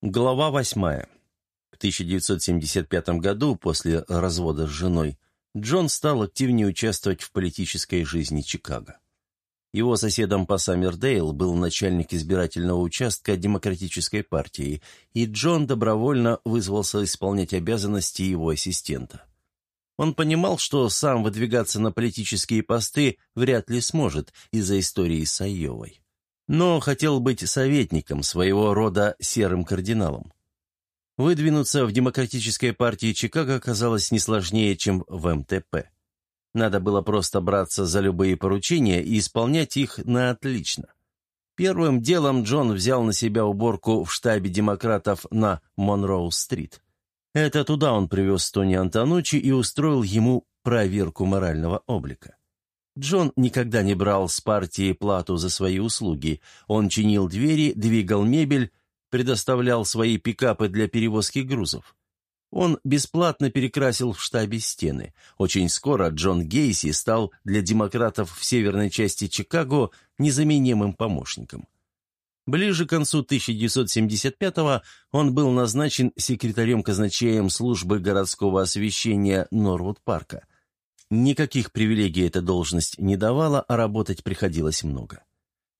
Глава восьмая. В 1975 году, после развода с женой, Джон стал активнее участвовать в политической жизни Чикаго. Его соседом по Саммердейл был начальник избирательного участка Демократической партии, и Джон добровольно вызвался исполнять обязанности его ассистента. Он понимал, что сам выдвигаться на политические посты вряд ли сможет из-за истории с Айовой. Но хотел быть советником, своего рода серым кардиналом. Выдвинуться в Демократической партии Чикаго оказалось не сложнее, чем в МТП. Надо было просто браться за любые поручения и исполнять их на отлично. Первым делом Джон взял на себя уборку в штабе демократов на Монроу-стрит. Это туда он привез Тони Антонучи и устроил ему проверку морального облика. Джон никогда не брал с партии плату за свои услуги. Он чинил двери, двигал мебель, предоставлял свои пикапы для перевозки грузов. Он бесплатно перекрасил в штабе стены. Очень скоро Джон Гейси стал для демократов в северной части Чикаго незаменимым помощником. Ближе к концу 1975-го он был назначен секретарем-казначеем службы городского освещения Норвуд-парка. Никаких привилегий эта должность не давала, а работать приходилось много.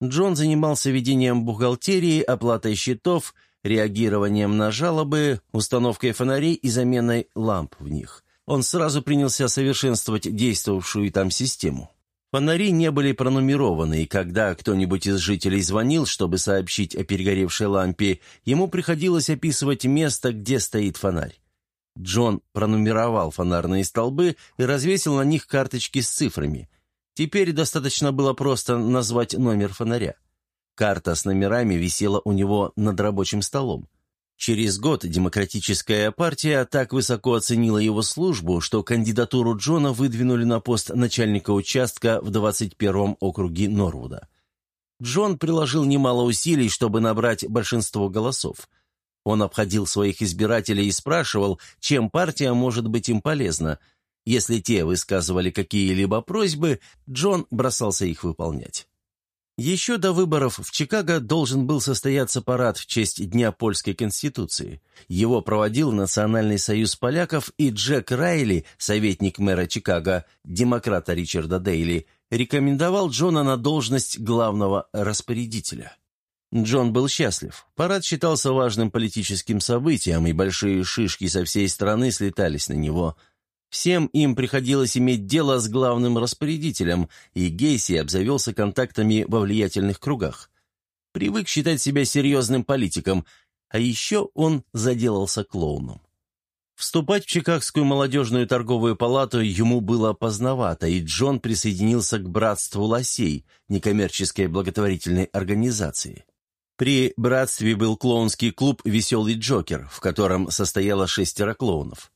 Джон занимался ведением бухгалтерии, оплатой счетов, реагированием на жалобы, установкой фонарей и заменой ламп в них. Он сразу принялся совершенствовать действовавшую там систему. Фонари не были пронумерованы, и когда кто-нибудь из жителей звонил, чтобы сообщить о перегоревшей лампе, ему приходилось описывать место, где стоит фонарь. Джон пронумеровал фонарные столбы и развесил на них карточки с цифрами. Теперь достаточно было просто назвать номер фонаря. Карта с номерами висела у него над рабочим столом. Через год Демократическая партия так высоко оценила его службу, что кандидатуру Джона выдвинули на пост начальника участка в 21-м округе Норвуда. Джон приложил немало усилий, чтобы набрать большинство голосов. Он обходил своих избирателей и спрашивал, чем партия может быть им полезна. Если те высказывали какие-либо просьбы, Джон бросался их выполнять. Еще до выборов в Чикаго должен был состояться парад в честь Дня Польской Конституции. Его проводил Национальный союз поляков, и Джек Райли, советник мэра Чикаго, демократа Ричарда Дейли, рекомендовал Джона на должность главного распорядителя. Джон был счастлив. Парад считался важным политическим событием, и большие шишки со всей страны слетались на него – Всем им приходилось иметь дело с главным распорядителем, и Гейси обзавелся контактами во влиятельных кругах. Привык считать себя серьезным политиком, а еще он заделался клоуном. Вступать в Чикагскую молодежную торговую палату ему было поздновато, и Джон присоединился к «Братству лосей», некоммерческой благотворительной организации. При «Братстве» был клоунский клуб «Веселый Джокер», в котором состояло шестеро клоунов.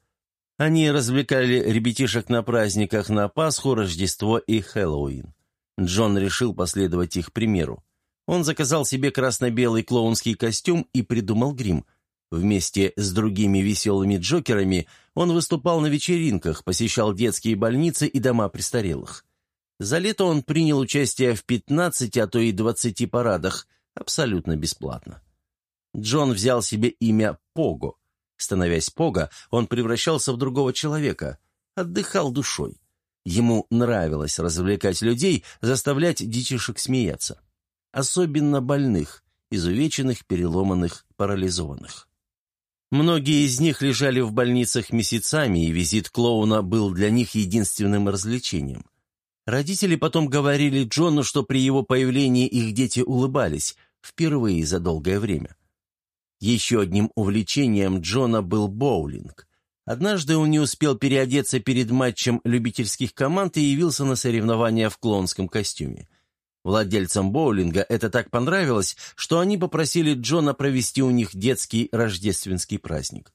Они развлекали ребятишек на праздниках на Пасху, Рождество и Хэллоуин. Джон решил последовать их примеру. Он заказал себе красно-белый клоунский костюм и придумал грим. Вместе с другими веселыми джокерами он выступал на вечеринках, посещал детские больницы и дома престарелых. За лето он принял участие в 15, а то и 20 парадах, абсолютно бесплатно. Джон взял себе имя Пого – Становясь Пога, он превращался в другого человека, отдыхал душой. Ему нравилось развлекать людей, заставлять детишек смеяться. Особенно больных, изувеченных, переломанных, парализованных. Многие из них лежали в больницах месяцами, и визит клоуна был для них единственным развлечением. Родители потом говорили Джону, что при его появлении их дети улыбались, впервые за долгое время. Еще одним увлечением Джона был боулинг. Однажды он не успел переодеться перед матчем любительских команд и явился на соревнования в клонском костюме. Владельцам боулинга это так понравилось, что они попросили Джона провести у них детский рождественский праздник.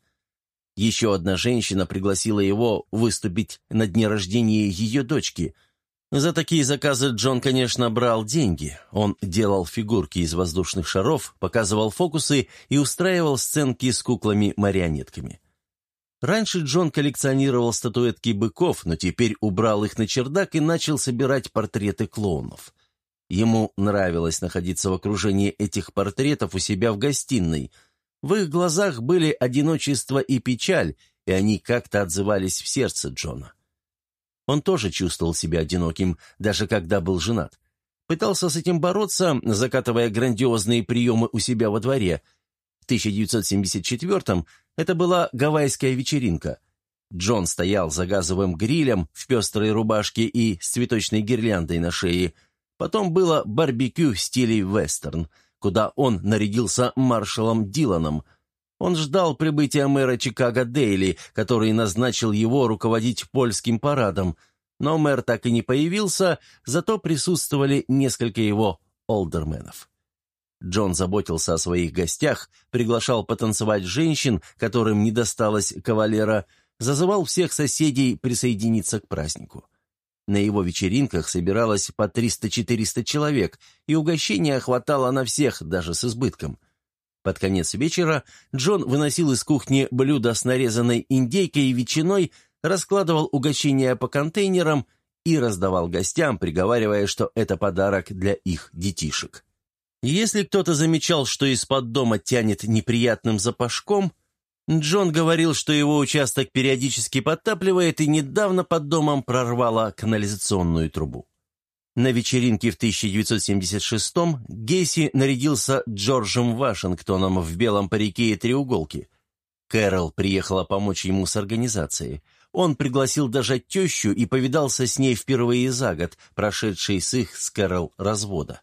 Еще одна женщина пригласила его выступить на дне рождения ее дочки – за такие заказы Джон, конечно, брал деньги. Он делал фигурки из воздушных шаров, показывал фокусы и устраивал сценки с куклами-марионетками. Раньше Джон коллекционировал статуэтки быков, но теперь убрал их на чердак и начал собирать портреты клоунов. Ему нравилось находиться в окружении этих портретов у себя в гостиной. В их глазах были одиночество и печаль, и они как-то отзывались в сердце Джона. Он тоже чувствовал себя одиноким, даже когда был женат. Пытался с этим бороться, закатывая грандиозные приемы у себя во дворе. В 1974-м это была гавайская вечеринка. Джон стоял за газовым грилем в пестрой рубашке и с цветочной гирляндой на шее. Потом было барбекю в стиле вестерн, куда он нарядился маршалом Диланом. Он ждал прибытия мэра Чикаго Дейли, который назначил его руководить польским парадом, но мэр так и не появился, зато присутствовали несколько его олдерменов. Джон заботился о своих гостях, приглашал потанцевать женщин, которым не досталось кавалера, зазывал всех соседей присоединиться к празднику. На его вечеринках собиралось по 300-400 человек, и угощения хватало на всех, даже с избытком. Под конец вечера Джон выносил из кухни блюдо с нарезанной индейкой и ветчиной, раскладывал угощения по контейнерам и раздавал гостям, приговаривая, что это подарок для их детишек. Если кто-то замечал, что из-под дома тянет неприятным запашком, Джон говорил, что его участок периодически подтапливает и недавно под домом прорвало канализационную трубу. На вечеринке в 1976-м Гейси нарядился Джорджем Вашингтоном в белом парике и треуголке. Кэрол приехала помочь ему с организацией. Он пригласил даже тещу и повидался с ней впервые за год, прошедший с их с Кэрол развода.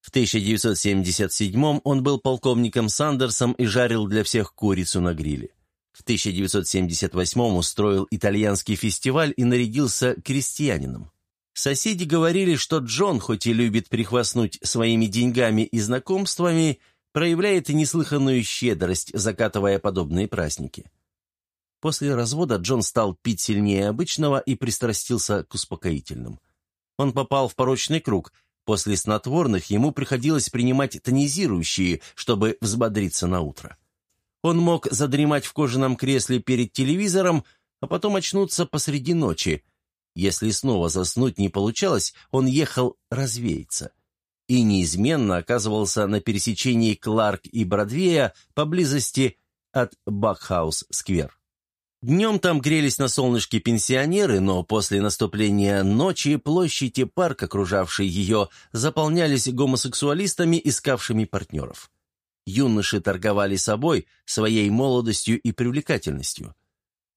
В 1977 он был полковником Сандерсом и жарил для всех курицу на гриле. В 1978 устроил итальянский фестиваль и нарядился крестьянином. Соседи говорили, что Джон, хоть и любит прихвастнуть своими деньгами и знакомствами, проявляет неслыханную щедрость, закатывая подобные праздники. После развода Джон стал пить сильнее обычного и пристрастился к успокоительным. Он попал в порочный круг. После снотворных ему приходилось принимать тонизирующие, чтобы взбодриться на утро. Он мог задремать в кожаном кресле перед телевизором, а потом очнуться посреди ночи. Если снова заснуть не получалось, он ехал развеяться. И неизменно оказывался на пересечении Кларк и Бродвея поблизости от Багхаус-сквер. Днем там грелись на солнышке пенсионеры, но после наступления ночи площадь и парк, окружавший ее, заполнялись гомосексуалистами, искавшими партнеров. Юноши торговали собой, своей молодостью и привлекательностью.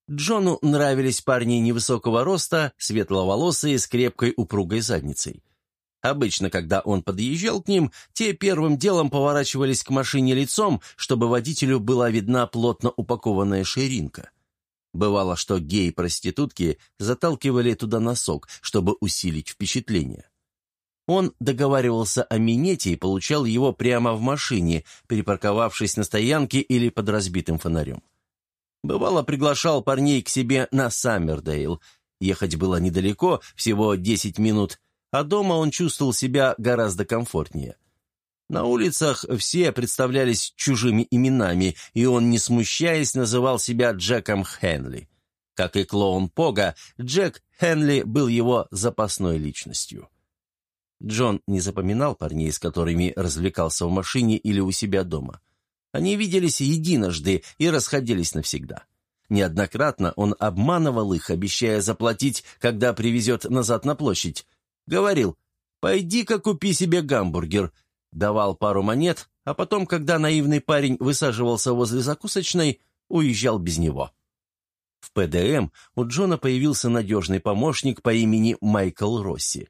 Джону нравились парни невысокого роста, светловолосые, с крепкой упругой задницей. Обычно, когда он подъезжал к ним, те первым делом поворачивались к машине лицом, чтобы водителю была видна плотно упакованная ширинка. Бывало, что геи-проститутки заталкивали туда носок, чтобы усилить впечатление. Он договаривался о минете и получал его прямо в машине, припарковавшись на стоянке или под разбитым фонарем. Бывало, приглашал парней к себе на Саммердейл. Ехать было недалеко, всего 10 минут, а дома он чувствовал себя гораздо комфортнее. На улицах все представлялись чужими именами, и он, не смущаясь, называл себя Джеком Хенли. Как и клоун Пога, Джек Хенли был его запасной личностью. Джон не запоминал парней, с которыми развлекался в машине или у себя дома. Они виделись единожды и расходились навсегда. Неоднократно он обманывал их, обещая заплатить, когда привезет назад на площадь. Говорил, «Пойди-ка купи себе гамбургер», давал пару монет, а потом, когда наивный парень высаживался возле закусочной, уезжал без него. В ПДМ у Джона появился надежный помощник по имени Майкл Росси.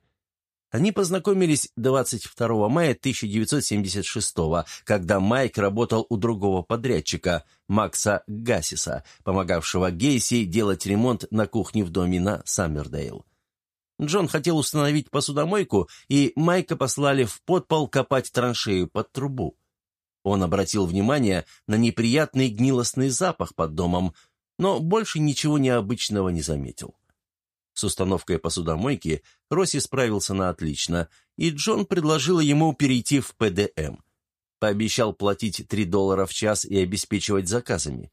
Они познакомились 22 мая 1976 когда Майк работал у другого подрядчика, Макса Гасиса, помогавшего Гейси делать ремонт на кухне в доме на Саммердейл. Джон хотел установить посудомойку, и Майка послали в подпол копать траншею под трубу. Он обратил внимание на неприятный гнилостный запах под домом, но больше ничего необычного не заметил. С установкой посудомойки Росси справился на отлично, и Джон предложил ему перейти в ПДМ. Пообещал платить 3 доллара в час и обеспечивать заказами.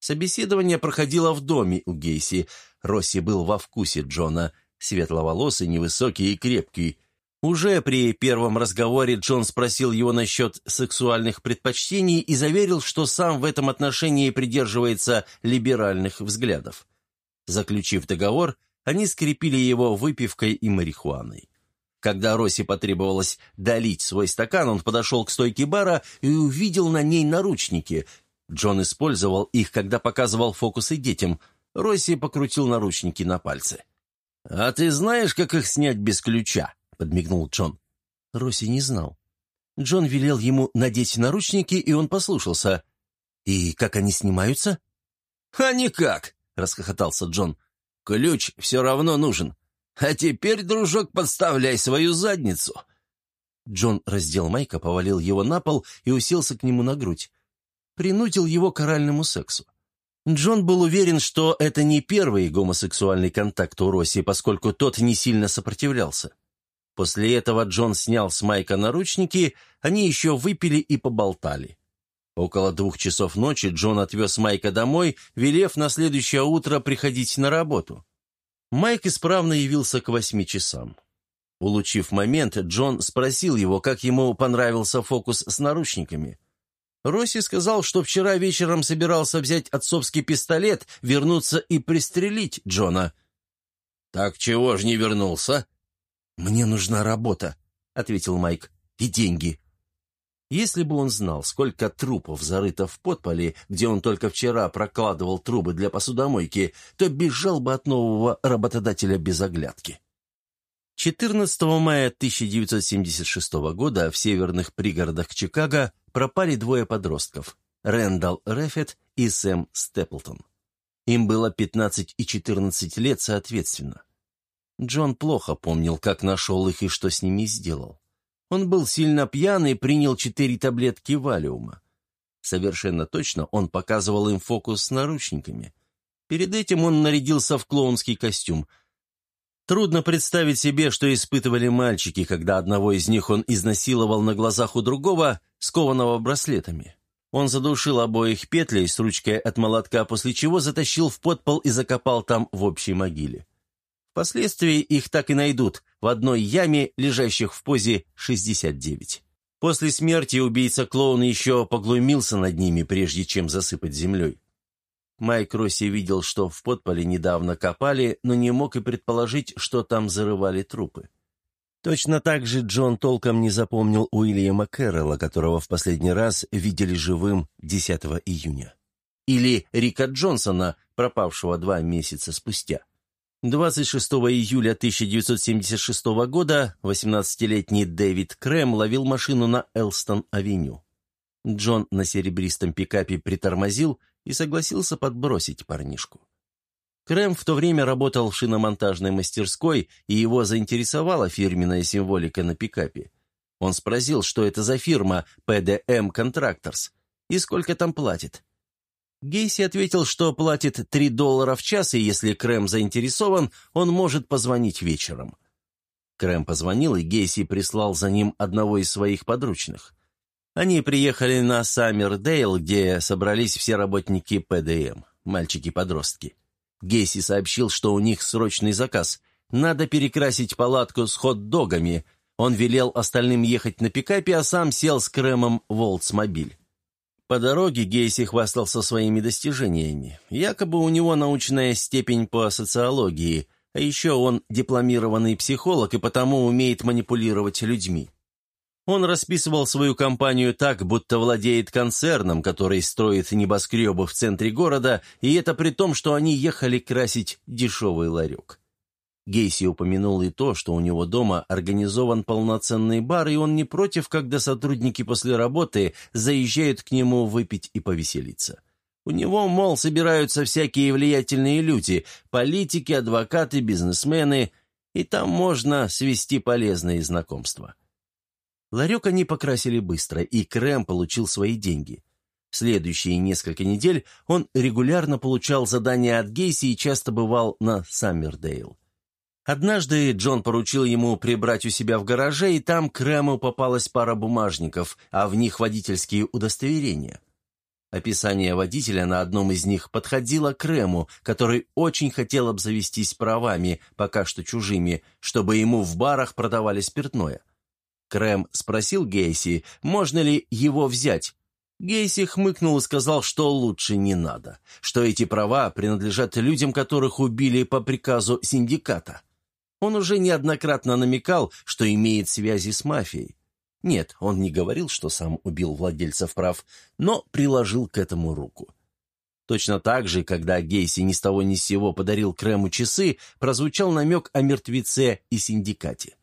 Собеседование проходило в доме у Гейси. Росси был во вкусе Джона – светловолосый, невысокий и крепкий. Уже при первом разговоре Джон спросил его насчет сексуальных предпочтений и заверил, что сам в этом отношении придерживается либеральных взглядов. Заключив договор, они скрепили его выпивкой и марихуаной. Когда Росси потребовалось долить свой стакан, он подошел к стойке бара и увидел на ней наручники. Джон использовал их, когда показывал фокусы детям. Росси покрутил наручники на пальце. «А ты знаешь, как их снять без ключа?» — подмигнул Джон. Росси не знал. Джон велел ему надеть наручники, и он послушался. «И как они снимаются?» «А никак!» — расхохотался Джон. «Ключ все равно нужен. А теперь, дружок, подставляй свою задницу!» Джон раздел Майка, повалил его на пол и уселся к нему на грудь. Принудил его к оральному сексу. Джон был уверен, что это не первый гомосексуальный контакт у Росси, поскольку тот не сильно сопротивлялся. После этого Джон снял с Майка наручники, они еще выпили и поболтали. Около двух часов ночи Джон отвез Майка домой, велев на следующее утро приходить на работу. Майк исправно явился к восьми часам. Улучив момент, Джон спросил его, как ему понравился фокус с наручниками. Росси сказал, что вчера вечером собирался взять отцовский пистолет, вернуться и пристрелить Джона. «Так чего ж не вернулся?» «Мне нужна работа», — ответил Майк, — «и деньги». Если бы он знал, сколько трупов зарыто в подполе, где он только вчера прокладывал трубы для посудомойки, то бежал бы от нового работодателя без оглядки. 14 мая 1976 года в северных пригородах Чикаго пропали двое подростков – Рэндалл Рефет и Сэм Степлтон. Им было 15 и 14 лет соответственно. Джон плохо помнил, как нашел их и что с ними сделал. Он был сильно пьян и принял четыре таблетки валиума. Совершенно точно он показывал им фокус с наручниками. Перед этим он нарядился в клоунский костюм. Трудно представить себе, что испытывали мальчики, когда одного из них он изнасиловал на глазах у другого, скованного браслетами. Он задушил обоих петлей с ручкой от молотка, после чего затащил в подпол и закопал там в общей могиле. Впоследствии их так и найдут в одной яме, лежащих в позе 69. После смерти убийца-клоун еще поглумился над ними, прежде чем засыпать землей. Майк Росси видел, что в подполе недавно копали, но не мог и предположить, что там зарывали трупы. Точно так же Джон толком не запомнил Уильяма Кэрролла, которого в последний раз видели живым 10 июня. Или Рика Джонсона, пропавшего два месяца спустя. 26 июля 1976 года 18-летний Дэвид Крэм ловил машину на Элстон-авеню. Джон на серебристом пикапе притормозил и согласился подбросить парнишку. Крэм в то время работал в шиномонтажной мастерской, и его заинтересовала фирменная символика на пикапе. Он спросил, что это за фирма PDM Contractors и сколько там платит. Гейси ответил, что платит 3 доллара в час, и если Крэм заинтересован, он может позвонить вечером. Крэм позвонил, и Гейси прислал за ним одного из своих подручных. Они приехали на Саммердейл, где собрались все работники ПДМ, мальчики-подростки. Гейси сообщил, что у них срочный заказ. Надо перекрасить палатку с хот-догами. Он велел остальным ехать на пикапе, а сам сел с Крэмом в Олдсмобиль. По дороге Гейси хвастался своими достижениями. Якобы у него научная степень по социологии, а еще он дипломированный психолог и потому умеет манипулировать людьми. Он расписывал свою компанию так, будто владеет концерном, который строит небоскребы в центре города, и это при том, что они ехали красить дешевый ларек. Гейси упомянул и то, что у него дома организован полноценный бар, и он не против, когда сотрудники после работы заезжают к нему выпить и повеселиться. У него, мол, собираются всякие влиятельные люди, политики, адвокаты, бизнесмены, и там можно свести полезные знакомства. Ларек они покрасили быстро, и Крэм получил свои деньги. В следующие несколько недель он регулярно получал задания от Гейси и часто бывал на Саммердейл. Однажды Джон поручил ему прибрать у себя в гараже, и там Крэму попалась пара бумажников, а в них водительские удостоверения. Описание водителя на одном из них подходило к Рэму, который очень хотел обзавестись правами, пока что чужими, чтобы ему в барах продавали спиртное. Крэм спросил Гейси, можно ли его взять. Гейси хмыкнул и сказал, что лучше не надо, что эти права принадлежат людям, которых убили по приказу синдиката. Он уже неоднократно намекал, что имеет связи с мафией. Нет, он не говорил, что сам убил владельцев прав, но приложил к этому руку. Точно так же, когда Гейси ни с того ни с сего подарил Крэму часы, прозвучал намек о мертвеце и синдикате.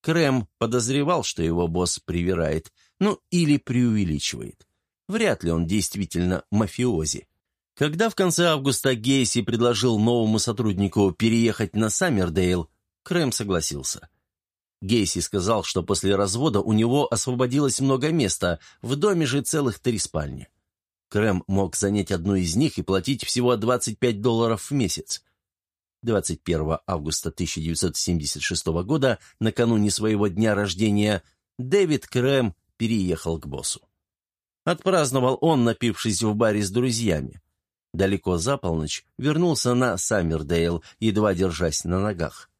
Крэм подозревал, что его босс привирает, ну или преувеличивает. Вряд ли он действительно мафиози. Когда в конце августа Гейси предложил новому сотруднику переехать на Саммердейл, Крэм согласился. Гейси сказал, что после развода у него освободилось много места, в доме же целых три спальни. Крэм мог занять одну из них и платить всего 25 долларов в месяц. 21 августа 1976 года, накануне своего дня рождения, Дэвид Крэм переехал к боссу. Отпраздновал он, напившись в баре с друзьями. Далеко за полночь вернулся на Саммердейл, едва держась на ногах.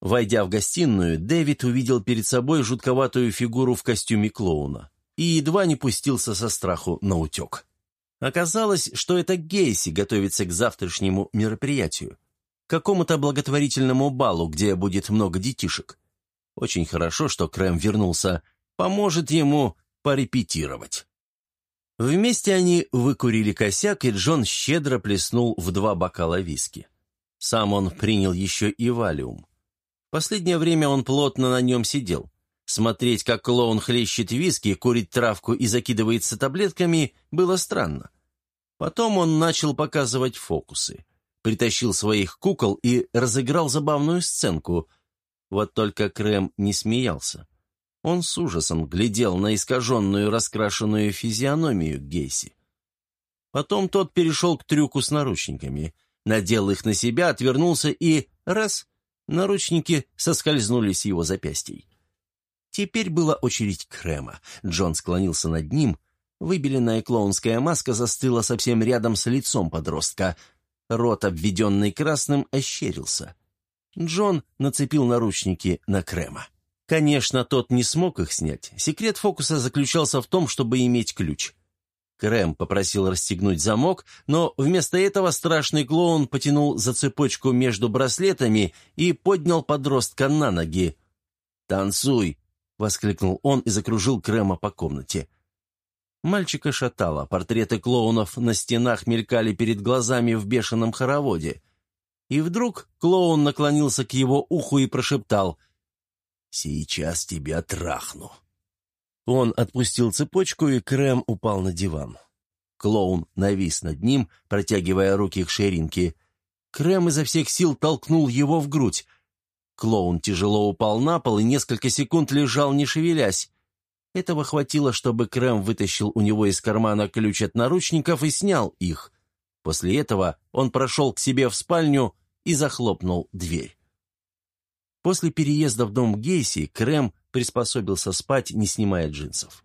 Войдя в гостиную, Дэвид увидел перед собой жутковатую фигуру в костюме клоуна и едва не пустился со страху на утек. Оказалось, что это Гейси готовится к завтрашнему мероприятию, какому-то благотворительному балу, где будет много детишек. Очень хорошо, что Крэм вернулся, поможет ему порепетировать. Вместе они выкурили косяк, и Джон щедро плеснул в два бокала виски. Сам он принял еще и валиум. Последнее время он плотно на нем сидел. Смотреть, как клоун хлещет виски, курит травку и закидывается таблетками, было странно. Потом он начал показывать фокусы. Притащил своих кукол и разыграл забавную сценку. Вот только Крэм не смеялся. Он с ужасом глядел на искаженную раскрашенную физиономию Гейси. Потом тот перешел к трюку с наручниками, надел их на себя, отвернулся и, раз, Наручники соскользнули с его запястий. Теперь была очередь Крема. Джон склонился над ним. Выбеленная клоунская маска застыла совсем рядом с лицом подростка. Рот, обведенный красным, ощерился. Джон нацепил наручники на Крема. Конечно, тот не смог их снять. Секрет фокуса заключался в том, чтобы иметь ключ. Крэм попросил расстегнуть замок, но вместо этого страшный клоун потянул за цепочку между браслетами и поднял подростка на ноги. «Танцуй!» — воскликнул он и закружил Крэма по комнате. Мальчика шатало, портреты клоунов на стенах мелькали перед глазами в бешеном хороводе. И вдруг клоун наклонился к его уху и прошептал «Сейчас тебя трахну». Он отпустил цепочку, и Крэм упал на диван. Клоун навис над ним, протягивая руки к ширинке. Крэм изо всех сил толкнул его в грудь. Клоун тяжело упал на пол и несколько секунд лежал, не шевелясь. Этого хватило, чтобы Крэм вытащил у него из кармана ключ от наручников и снял их. После этого он прошел к себе в спальню и захлопнул дверь. После переезда в дом Гейси Крэм приспособился спать, не снимая джинсов.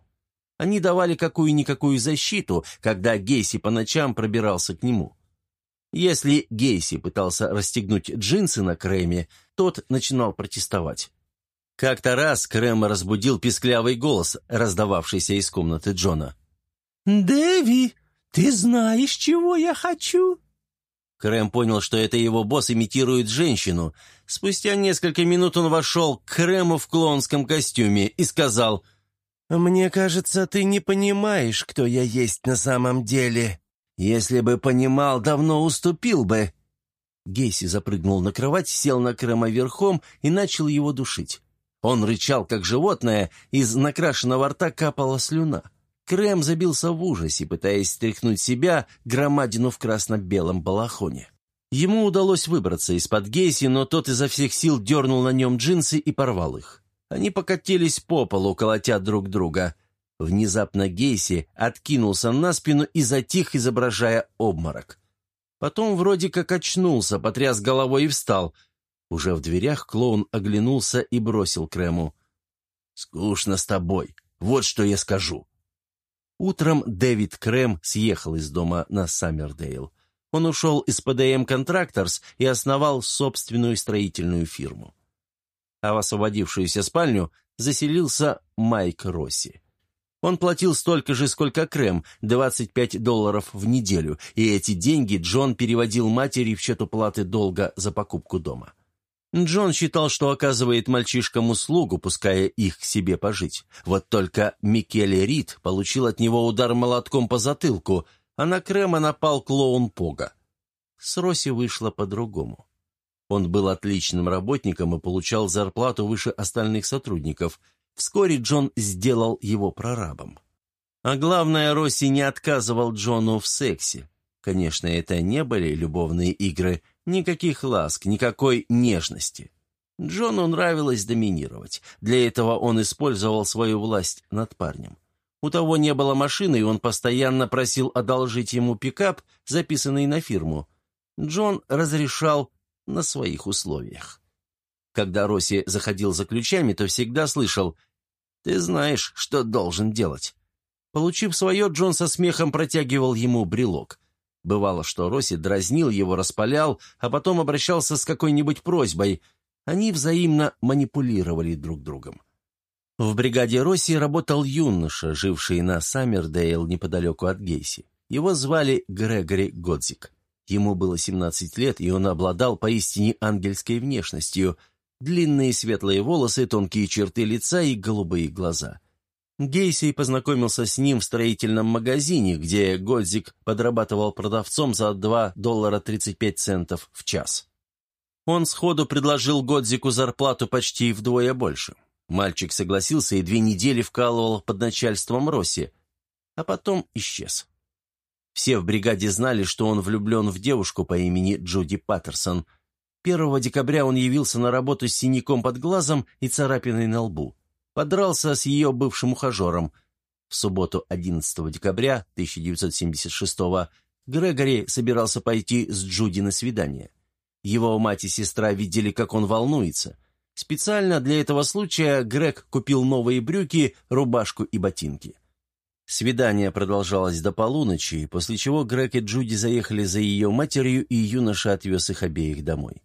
Они давали какую-никакую защиту, когда Гейси по ночам пробирался к нему. Если Гейси пытался расстегнуть джинсы на Крэме, тот начинал протестовать. Как-то раз Крэма разбудил писклявый голос, раздававшийся из комнаты Джона. «Дэви, ты знаешь, чего я хочу?» Крэм понял, что это его босс имитирует женщину. Спустя несколько минут он вошел к Крэму в клоунском костюме и сказал, «Мне кажется, ты не понимаешь, кто я есть на самом деле. Если бы понимал, давно уступил бы». Гейси запрыгнул на кровать, сел на Крэма верхом и начал его душить. Он рычал, как животное, из накрашенного рта капала слюна. Крэм забился в ужасе, пытаясь стряхнуть себя громадину в красно-белом балахоне. Ему удалось выбраться из-под Гейси, но тот изо всех сил дернул на нем джинсы и порвал их. Они покатились по полу, колотя друг друга. Внезапно Гейси откинулся на спину и затих, изображая обморок. Потом вроде как очнулся, потряс головой и встал. Уже в дверях клоун оглянулся и бросил Крэму. «Скучно с тобой. Вот что я скажу. Утром Дэвид Крэм съехал из дома на Саммердейл. Он ушел из ПДМ Contractors и основал собственную строительную фирму. А в освободившуюся спальню заселился Майк Росси. Он платил столько же, сколько Крэм, 25 долларов в неделю, и эти деньги Джон переводил матери в счет уплаты долга за покупку дома. Джон считал, что оказывает мальчишкам услугу, пуская их к себе пожить. Вот только Микеле Рид получил от него удар молотком по затылку, а на Крема напал клоун Пога. С Росси вышло по-другому. Он был отличным работником и получал зарплату выше остальных сотрудников. Вскоре Джон сделал его прорабом. А главное, Росси не отказывал Джону в сексе. Конечно, это не были любовные игры, никаких ласк, никакой нежности. Джону нравилось доминировать. Для этого он использовал свою власть над парнем. У того не было машины, и он постоянно просил одолжить ему пикап, записанный на фирму. Джон разрешал на своих условиях. Когда Росси заходил за ключами, то всегда слышал «Ты знаешь, что должен делать». Получив свое, Джон со смехом протягивал ему брелок. Бывало, что Росси дразнил его, распалял, а потом обращался с какой-нибудь просьбой. Они взаимно манипулировали друг другом. В бригаде Росси работал юноша, живший на Саммердейл неподалеку от Гейси. Его звали Грегори Годзик. Ему было 17 лет, и он обладал поистине ангельской внешностью. Длинные светлые волосы, тонкие черты лица и голубые глаза. Гейси познакомился с ним в строительном магазине, где Годзик подрабатывал продавцом за 2 доллара 35 центов в час. Он сходу предложил Годзику зарплату почти вдвое больше. Мальчик согласился и две недели вкалывал под начальством Росси, а потом исчез. Все в бригаде знали, что он влюблен в девушку по имени Джуди Паттерсон. 1 декабря он явился на работу с синяком под глазом и царапиной на лбу. Подрался с ее бывшим ухажером. В субботу 11 декабря 1976 Грегори собирался пойти с Джуди на свидание. Его мать и сестра видели, как он волнуется. Специально для этого случая Грег купил новые брюки, рубашку и ботинки. Свидание продолжалось до полуночи, после чего Грег и Джуди заехали за ее матерью, и юноша отвез их обеих домой.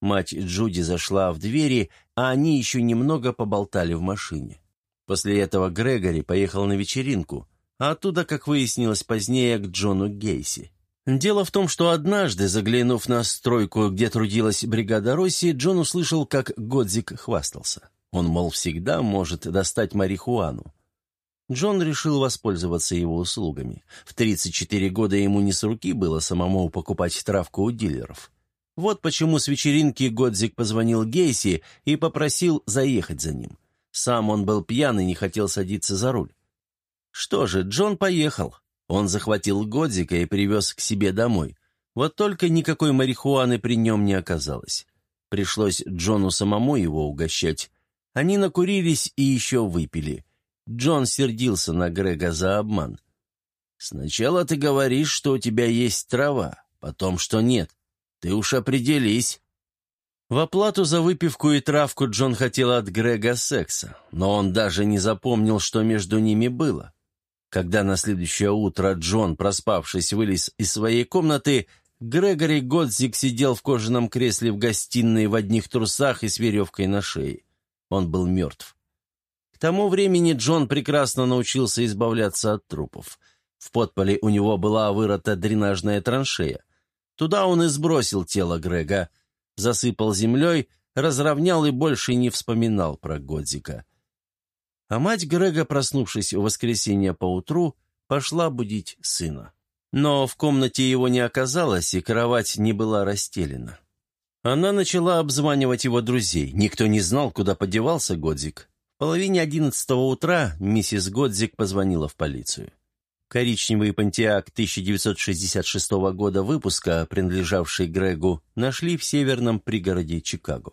Мать Джуди зашла в двери, а они еще немного поболтали в машине. После этого Грегори поехал на вечеринку, а оттуда, как выяснилось позднее, к Джону Гейси. Дело в том, что однажды, заглянув на стройку, где трудилась бригада Росси, Джон услышал, как Годзик хвастался. Он, мол, всегда может достать марихуану. Джон решил воспользоваться его услугами. В 34 года ему не с руки было самому покупать травку у дилеров. Вот почему с вечеринки Годзик позвонил Гейси и попросил заехать за ним. Сам он был пьян и не хотел садиться за руль. Что же, Джон поехал. Он захватил Годзика и привез к себе домой. Вот только никакой марихуаны при нем не оказалось. Пришлось Джону самому его угощать. Они накурились и еще выпили. Джон сердился на Грега за обман. «Сначала ты говоришь, что у тебя есть трава, потом, что нет. Ты уж определись». В оплату за выпивку и травку Джон хотел от Грега секса, но он даже не запомнил, что между ними было. Когда на следующее утро Джон, проспавшись, вылез из своей комнаты, Грегори Годзик сидел в кожаном кресле в гостиной в одних трусах и с веревкой на шее. Он был мертв. К тому времени Джон прекрасно научился избавляться от трупов. В подполе у него была вырыта дренажная траншея. Туда он и сбросил тело Грега, засыпал землей, разровнял и больше не вспоминал про Годзика. А мать Грега, проснувшись в воскресенье поутру, пошла будить сына. Но в комнате его не оказалось, и кровать не была расстелена. Она начала обзванивать его друзей. Никто не знал, куда подевался Годзик. В половине одиннадцатого утра миссис Годзик позвонила в полицию. Коричневый понтиак 1966 года выпуска, принадлежавший Грегу, нашли в северном пригороде Чикаго.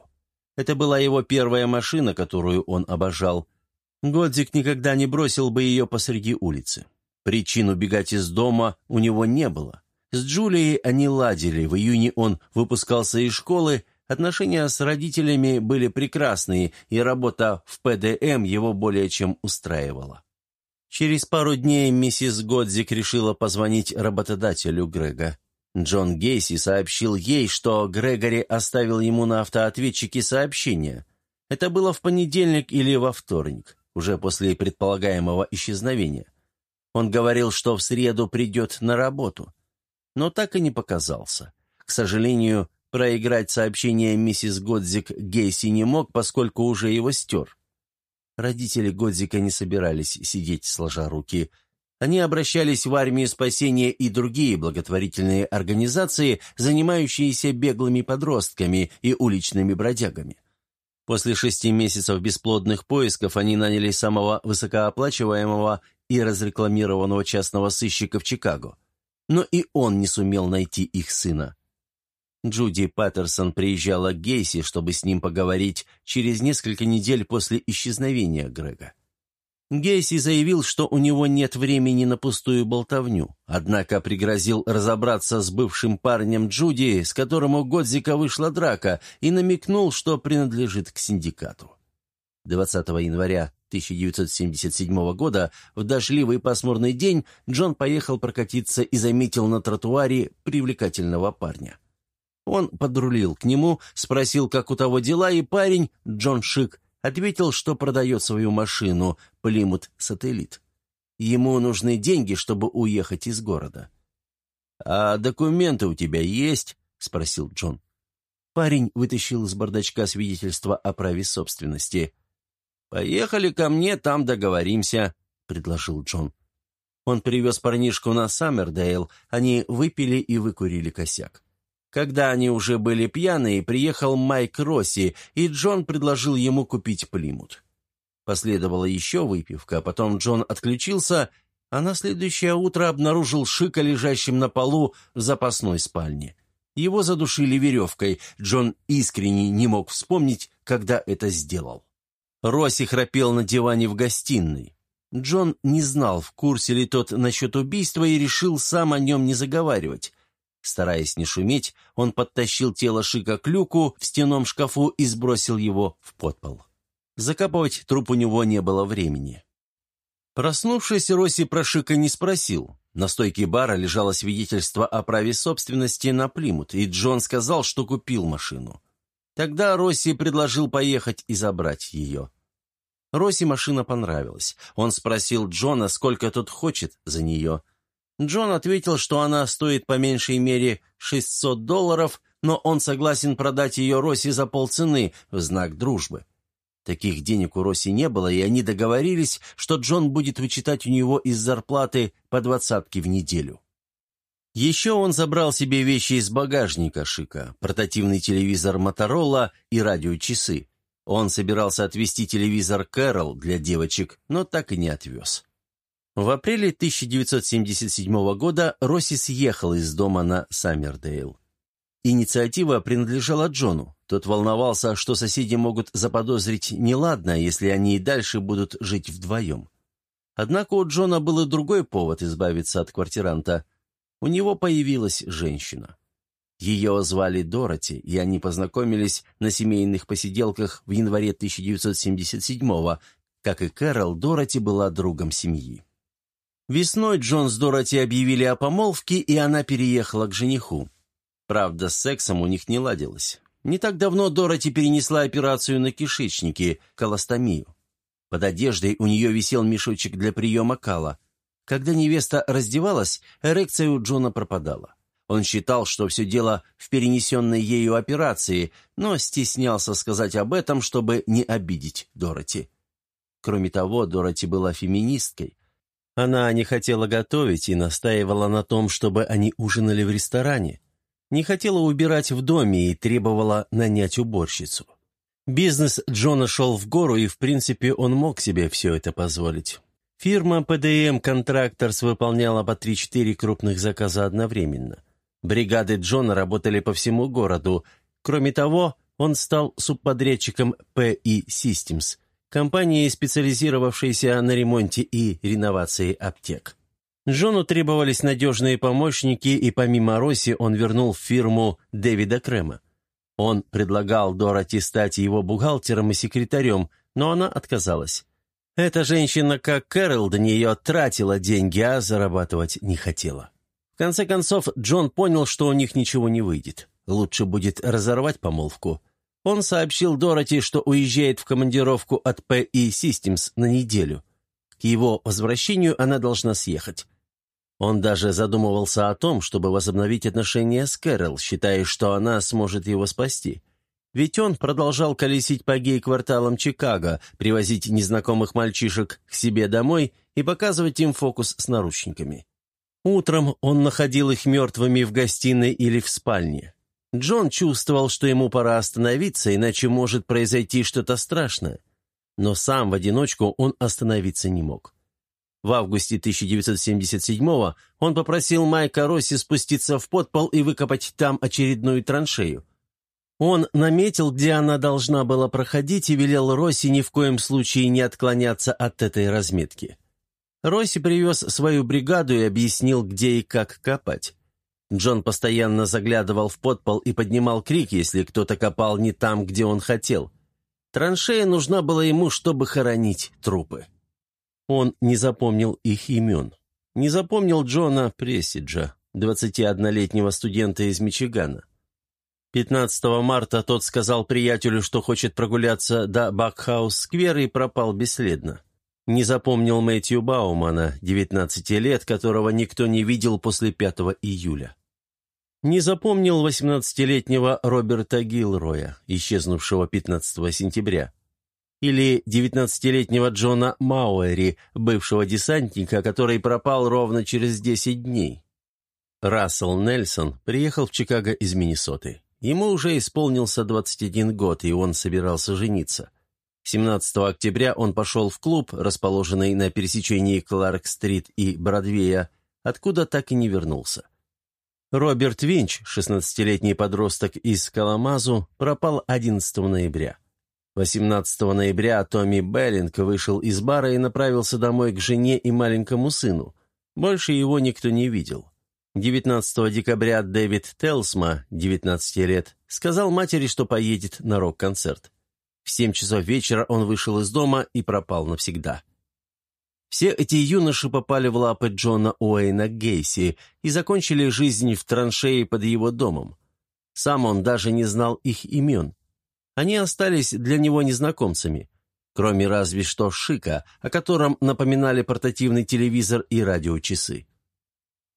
Это была его первая машина, которую он обожал, Годзик никогда не бросил бы ее посреди улицы. Причин убегать из дома у него не было. С Джулией они ладили, в июне он выпускался из школы, отношения с родителями были прекрасные, и работа в ПДМ его более чем устраивала. Через пару дней миссис Годзик решила позвонить работодателю Грега. Джон Гейси сообщил ей, что Грегори оставил ему на автоответчике сообщение. Это было в понедельник или во вторник, уже после предполагаемого исчезновения. Он говорил, что в среду придет на работу, но так и не показался. К сожалению, проиграть сообщение миссис Годзик Гейси не мог, поскольку уже его стер. Родители Годзика не собирались сидеть сложа руки. Они обращались в армию спасения и другие благотворительные организации, занимающиеся беглыми подростками и уличными бродягами. После шести месяцев бесплодных поисков они наняли самого высокооплачиваемого и разрекламированного частного сыщика в Чикаго. Но и он не сумел найти их сына. Джуди Паттерсон приезжала к Гейси, чтобы с ним поговорить через несколько недель после исчезновения Грега. Гейси заявил, что у него нет времени на пустую болтовню, однако пригрозил разобраться с бывшим парнем Джуди, с которым у Годзика вышла драка, и намекнул, что принадлежит к синдикату. 20 января 1977 года в дождливый пасмурный день Джон поехал прокатиться и заметил на тротуаре привлекательного парня. Он подрулил к нему, спросил, как у того дела, и парень, Джон Шик, ответил, что продает свою машину, Плимут Сателлит. Ему нужны деньги, чтобы уехать из города. «А документы у тебя есть?» — спросил Джон. Парень вытащил из бардачка свидетельство о праве собственности. «Поехали ко мне, там договоримся», — предложил Джон. Он привез парнишку на Саммердейл, они выпили и выкурили косяк. Когда они уже были пьяные, приехал Майк Росси, и Джон предложил ему купить Плимут. Последовала еще выпивка, потом Джон отключился, а на следующее утро обнаружил Шика лежащим на полу в запасной спальне. Его задушили веревкой, Джон искренне не мог вспомнить, когда это сделал. Росси храпел на диване в гостиной. Джон не знал, в курсе ли тот насчет убийства, и решил сам о нем не заговаривать. Стараясь не шуметь, он подтащил тело Шика к люку в стенном шкафу и сбросил его в подпол. Закапывать труп у него не было времени. Проснувшись, Росси про Шика не спросил. На стойке бара лежало свидетельство о праве собственности на Плимут, и Джон сказал, что купил машину. Тогда Росси предложил поехать и забрать ее. Росси машина понравилась. Он спросил Джона, сколько тот хочет за нее – Джон ответил, что она стоит по меньшей мере 600 долларов, но он согласен продать ее Росси за полцены в знак дружбы. Таких денег у Росси не было, и они договорились, что Джон будет вычитать у него из зарплаты по двадцатке в неделю. Еще он забрал себе вещи из багажника Шика, портативный телевизор Моторола и радиочасы. Он собирался отвезти телевизор Кэрол для девочек, но так и не отвез. В апреле 1977 года Росси съехал из дома на Саммердейл. Инициатива принадлежала Джону. Тот волновался, что соседи могут заподозрить неладно, если они и дальше будут жить вдвоем. Однако у Джона был и другой повод избавиться от квартиранта. У него появилась женщина. Ее звали Дороти, и они познакомились на семейных посиделках в январе 1977-го. Как и Кэрол, Дороти была другом семьи. Весной Джон с Дороти объявили о помолвке, и она переехала к жениху. Правда, с сексом у них не ладилось. Не так давно Дороти перенесла операцию на кишечнике, колостомию. Под одеждой у нее висел мешочек для приема кала. Когда невеста раздевалась, эрекция у Джона пропадала. Он считал, что все дело в перенесенной ею операции, но стеснялся сказать об этом, чтобы не обидеть Дороти. Кроме того, Дороти была феминисткой. Она не хотела готовить и настаивала на том, чтобы они ужинали в ресторане. Не хотела убирать в доме и требовала нанять уборщицу. Бизнес Джона шел в гору, и, в принципе, он мог себе все это позволить. Фирма PDM Contractors выполняла по 3-4 крупных заказа одновременно. Бригады Джона работали по всему городу. Кроме того, он стал субподрядчиком PE Systems, компании, специализировавшейся на ремонте и реновации аптек. Джону требовались надежные помощники, и помимо Росси он вернул в фирму Дэвида Крема. Он предлагал Дороти стать его бухгалтером и секретарем, но она отказалась. Эта женщина, как Кэрол, до нее тратила деньги, а зарабатывать не хотела. В конце концов, Джон понял, что у них ничего не выйдет. Лучше будет разорвать помолвку. Он сообщил Дороти, что уезжает в командировку от P.E. Systems на неделю. К его возвращению она должна съехать. Он даже задумывался о том, чтобы возобновить отношения с Кэрол, считая, что она сможет его спасти. Ведь он продолжал колесить по гей-кварталам Чикаго, привозить незнакомых мальчишек к себе домой и показывать им фокус с наручниками. Утром он находил их мертвыми в гостиной или в спальне. Джон чувствовал, что ему пора остановиться, иначе может произойти что-то страшное. Но сам в одиночку он остановиться не мог. В августе 1977-го он попросил Майка Росси спуститься в подпол и выкопать там очередную траншею. Он наметил, где она должна была проходить, и велел Росси ни в коем случае не отклоняться от этой разметки. Росси привез свою бригаду и объяснил, где и как копать. Джон постоянно заглядывал в подпол и поднимал крик, если кто-то копал не там, где он хотел. Траншея нужна была ему, чтобы хоронить трупы. Он не запомнил их имен. Не запомнил Джона Престиджа, 21-летнего студента из Мичигана. 15 марта тот сказал приятелю, что хочет прогуляться до Багхаус-сквер и пропал бесследно. Не запомнил Мэтью Баумана, 19 лет, которого никто не видел после 5 июля. Не запомнил 18-летнего Роберта Гилроя, исчезнувшего 15 сентября или 19-летнего Джона Мауэри, бывшего десантника, который пропал ровно через 10 дней. Рассел Нельсон приехал в Чикаго из Миннесоты. Ему уже исполнился 21 год, и он собирался жениться. 17 октября он пошел в клуб, расположенный на пересечении Кларк-стрит и Бродвея, откуда так и не вернулся. Роберт Винч, 16-летний подросток из Каламазу, пропал 11 ноября. 18 ноября Томми Беллинг вышел из бара и направился домой к жене и маленькому сыну. Больше его никто не видел. 19 декабря Дэвид Телсма, 19 лет, сказал матери, что поедет на рок-концерт. В 7 часов вечера он вышел из дома и пропал навсегда. Все эти юноши попали в лапы Джона Уэйна Гейси и закончили жизнь в траншее под его домом. Сам он даже не знал их имен. Они остались для него незнакомцами, кроме разве что Шика, о котором напоминали портативный телевизор и радиочасы.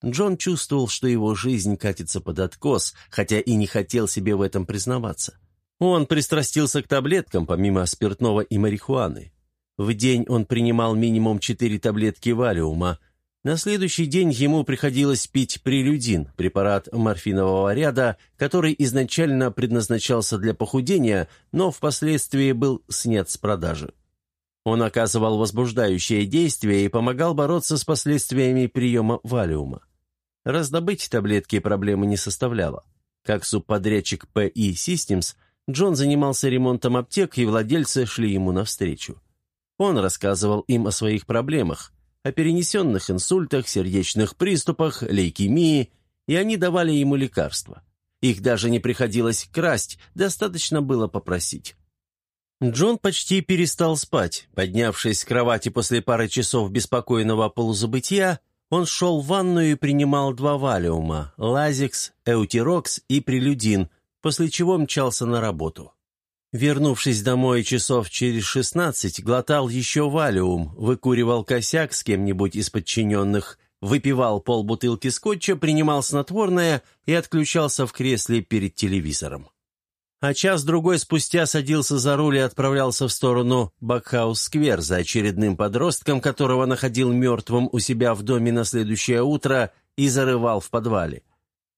Джон чувствовал, что его жизнь катится под откос, хотя и не хотел себе в этом признаваться. Он пристрастился к таблеткам, помимо спиртного и марихуаны. В день он принимал минимум четыре таблетки валиума, на следующий день ему приходилось пить прелюдин, препарат морфинового ряда, который изначально предназначался для похудения, но впоследствии был снят с продажи. Он оказывал возбуждающее действие и помогал бороться с последствиями приема валиума. Раздобыть таблетки проблемы не составляло. Как субподрядчик P.E. Systems, Джон занимался ремонтом аптек, и владельцы шли ему навстречу. Он рассказывал им о своих проблемах, о перенесенных инсультах, сердечных приступах, лейкемии, и они давали ему лекарства. Их даже не приходилось красть, достаточно было попросить. Джон почти перестал спать. Поднявшись с кровати после пары часов беспокойного полузабытия, он шел в ванную и принимал два валиума – лазикс, эутирокс и прелюдин, после чего мчался на работу. Вернувшись домой часов через шестнадцать, глотал еще валиум, выкуривал косяк с кем-нибудь из подчиненных, выпивал полбутылки скотча, принимал снотворное и отключался в кресле перед телевизором. А час-другой спустя садился за руль и отправлялся в сторону Багхаус-сквер за очередным подростком, которого находил мертвым у себя в доме на следующее утро и зарывал в подвале.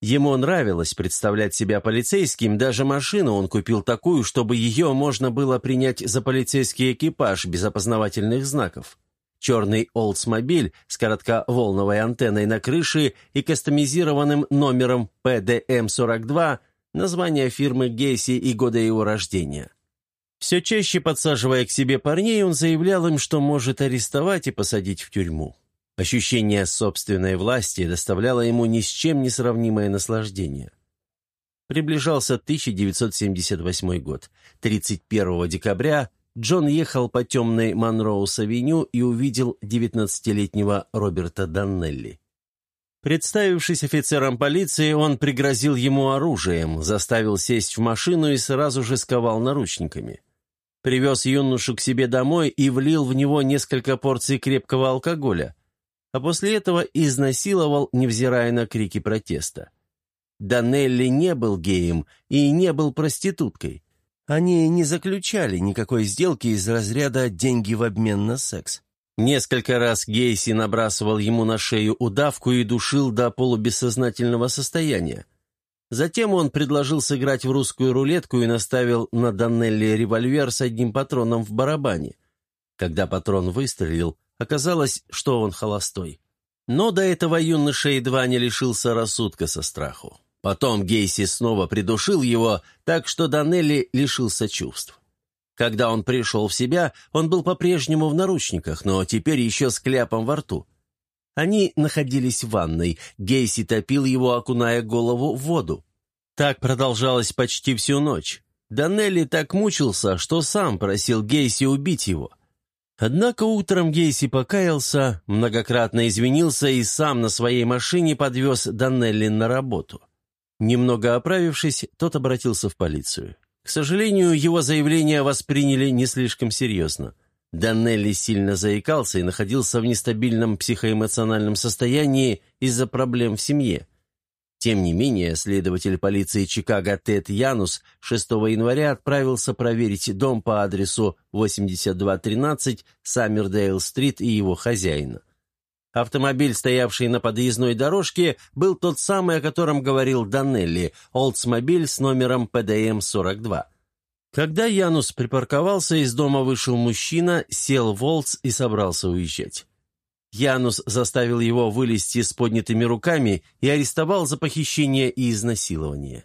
Ему нравилось представлять себя полицейским, даже машину он купил такую, чтобы ее можно было принять за полицейский экипаж без опознавательных знаков. Черный Oldsmobile с коротковолновой антенной на крыше и кастомизированным номером PDM-42, название фирмы Гейси и года его рождения. Все чаще подсаживая к себе парней, он заявлял им, что может арестовать и посадить в тюрьму. Ощущение собственной власти доставляло ему ни с чем не сравнимое наслаждение. Приближался 1978 год. 31 декабря Джон ехал по темной Монроуз-авеню и увидел 19-летнего Роберта Даннелли. Представившись офицером полиции, он пригрозил ему оружием, заставил сесть в машину и сразу же сковал наручниками. Привез юношу к себе домой и влил в него несколько порций крепкого алкоголя, а после этого изнасиловал, невзирая на крики протеста. Данелли не был геем и не был проституткой. Они не заключали никакой сделки из разряда «деньги в обмен на секс». Несколько раз Гейси набрасывал ему на шею удавку и душил до полубессознательного состояния. Затем он предложил сыграть в русскую рулетку и наставил на Данелли револьвер с одним патроном в барабане. Когда патрон выстрелил, оказалось, что он холостой. Но до этого юноша едва не лишился рассудка со страху. Потом Гейси снова придушил его, так что Данелли лишился чувств. Когда он пришел в себя, он был по-прежнему в наручниках, но теперь еще с кляпом во рту. Они находились в ванной. Гейси топил его, окуная голову в воду. Так продолжалось почти всю ночь. Данелли так мучился, что сам просил Гейси убить его. Однако утром Гейси покаялся, многократно извинился и сам на своей машине подвез Данелли на работу. Немного оправившись, тот обратился в полицию. К сожалению, его заявление восприняли не слишком серьезно. Данелли сильно заикался и находился в нестабильном психоэмоциональном состоянии из-за проблем в семье. Тем не менее, следователь полиции Чикаго Тед Янус 6 января отправился проверить дом по адресу 8213 Саммердейл-стрит и его хозяина. Автомобиль, стоявший на подъездной дорожке, был тот самый, о котором говорил Данелли, Олдсмобиль с номером ПДМ-42. Когда Янус припарковался, из дома вышел мужчина, сел в Олдс и собрался уезжать. Янус заставил его вылезти с поднятыми руками и арестовал за похищение и изнасилование.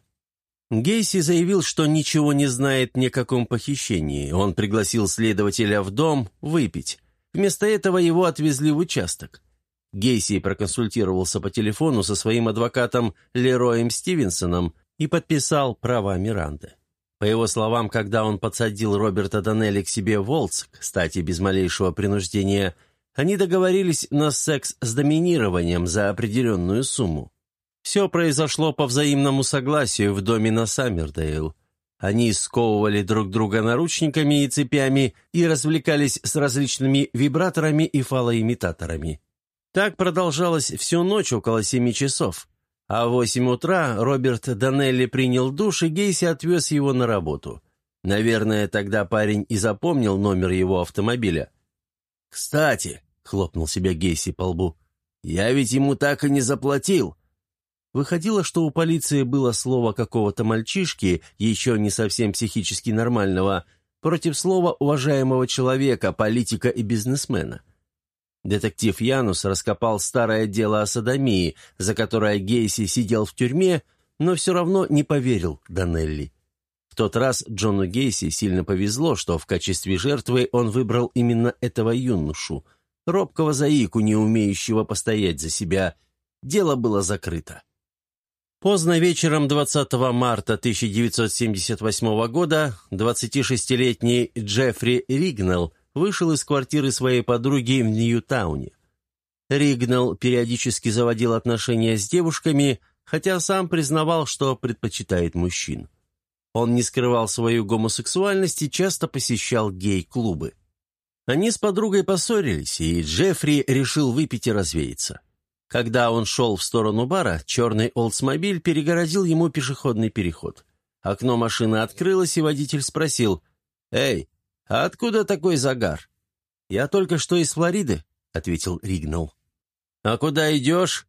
Гейси заявил, что ничего не знает ни о каком похищении. Он пригласил следователя в дом выпить. Вместо этого его отвезли в участок. Гейси проконсультировался по телефону со своим адвокатом Лероем Стивенсоном и подписал права Миранды. По его словам, когда он подсадил Роберта Данелли к себе в Волц, кстати, без малейшего принуждения, они договорились на секс с доминированием за определенную сумму. Все произошло по взаимному согласию в доме на Саммердейл. Они сковывали друг друга наручниками и цепями и развлекались с различными вибраторами и фалоимитаторами. Так продолжалось всю ночь около семи часов. А в восемь утра Роберт Данелли принял душ, и Гейси отвез его на работу. Наверное, тогда парень и запомнил номер его автомобиля. «Кстати», — хлопнул себя Гейси по лбу, — «я ведь ему так и не заплатил». Выходило, что у полиции было слово какого-то мальчишки, еще не совсем психически нормального, против слова уважаемого человека, политика и бизнесмена. Детектив Янус раскопал старое дело о садомии, за которое Гейси сидел в тюрьме, но все равно не поверил Данелли. В тот раз Джону Гейси сильно повезло, что в качестве жертвы он выбрал именно этого юношу, робкого заику, не умеющего постоять за себя. Дело было закрыто. Поздно вечером 20 марта 1978 года 26-летний Джеффри Ригнелл вышел из квартиры своей подруги в Ньютауне. Ригнал периодически заводил отношения с девушками, хотя сам признавал, что предпочитает мужчин. Он не скрывал свою гомосексуальность и часто посещал гей-клубы. Они с подругой поссорились, и Джеффри решил выпить и развеяться. Когда он шел в сторону бара, черный Олдсмобиль перегородил ему пешеходный переход. Окно машины открылось, и водитель спросил, «Эй, «А откуда такой загар?» «Я только что из Флориды», — ответил Ригнал. «А куда идешь?»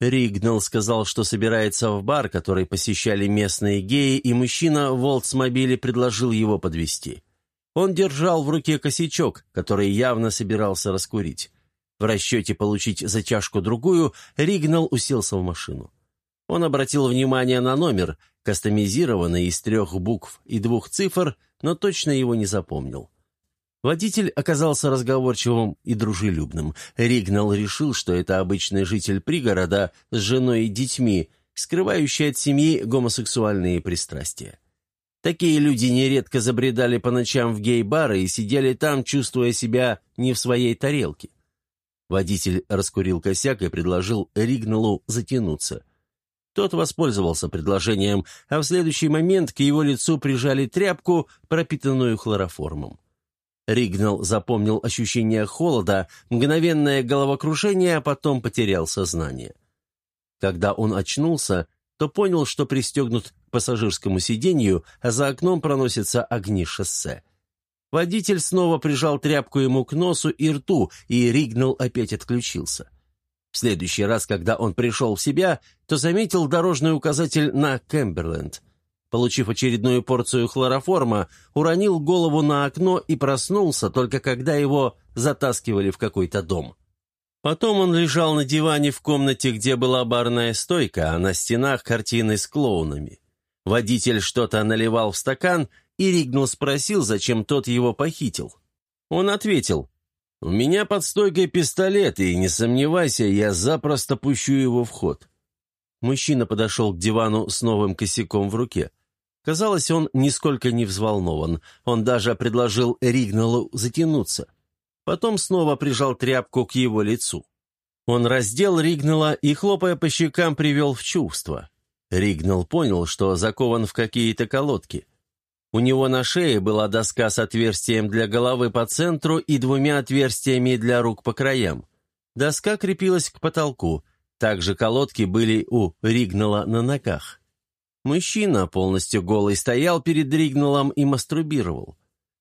Ригнал сказал, что собирается в бар, который посещали местные геи, и мужчина в Волтсмобиле предложил его подвести. Он держал в руке косячок, который явно собирался раскурить. В расчете получить за чашку другую, Ригнал уселся в машину. Он обратил внимание на номер, кастомизированный из трех букв и двух цифр, но точно его не запомнил. Водитель оказался разговорчивым и дружелюбным. Ригнал решил, что это обычный житель пригорода с женой и детьми, скрывающий от семьи гомосексуальные пристрастия. Такие люди нередко забредали по ночам в гей-бары и сидели там, чувствуя себя не в своей тарелке. Водитель раскурил косяк и предложил Ригналу затянуться. Тот воспользовался предложением, а в следующий момент к его лицу прижали тряпку, пропитанную хлороформом. Ригнал запомнил ощущение холода, мгновенное головокружение, а потом потерял сознание. Когда он очнулся, то понял, что пристегнут к пассажирскому сиденью, а за окном проносятся огни шоссе. Водитель снова прижал тряпку ему к носу и рту, и Ригнал опять отключился. В следующий раз, когда он пришел в себя, то заметил дорожный указатель на Кэмберленд. Получив очередную порцию хлороформа, уронил голову на окно и проснулся, только когда его затаскивали в какой-то дом. Потом он лежал на диване в комнате, где была барная стойка, а на стенах картины с клоунами. Водитель что-то наливал в стакан, и Ригнул спросил, зачем тот его похитил. Он ответил, «У меня под стойкой пистолет, и, не сомневайся, я запросто пущу его в ход». Мужчина подошел к дивану с новым косяком в руке. Казалось, он нисколько не взволнован. Он даже предложил Ригналу затянуться. Потом снова прижал тряпку к его лицу. Он раздел Ригнала и, хлопая по щекам, привел в чувство. Ригнал понял, что закован в какие-то колодки. У него на шее была доска с отверстием для головы по центру и двумя отверстиями для рук по краям. Доска крепилась к потолку. Также колодки были у Ригнала на ногах. Мужчина, полностью голый, стоял перед Ригналом и мастурбировал.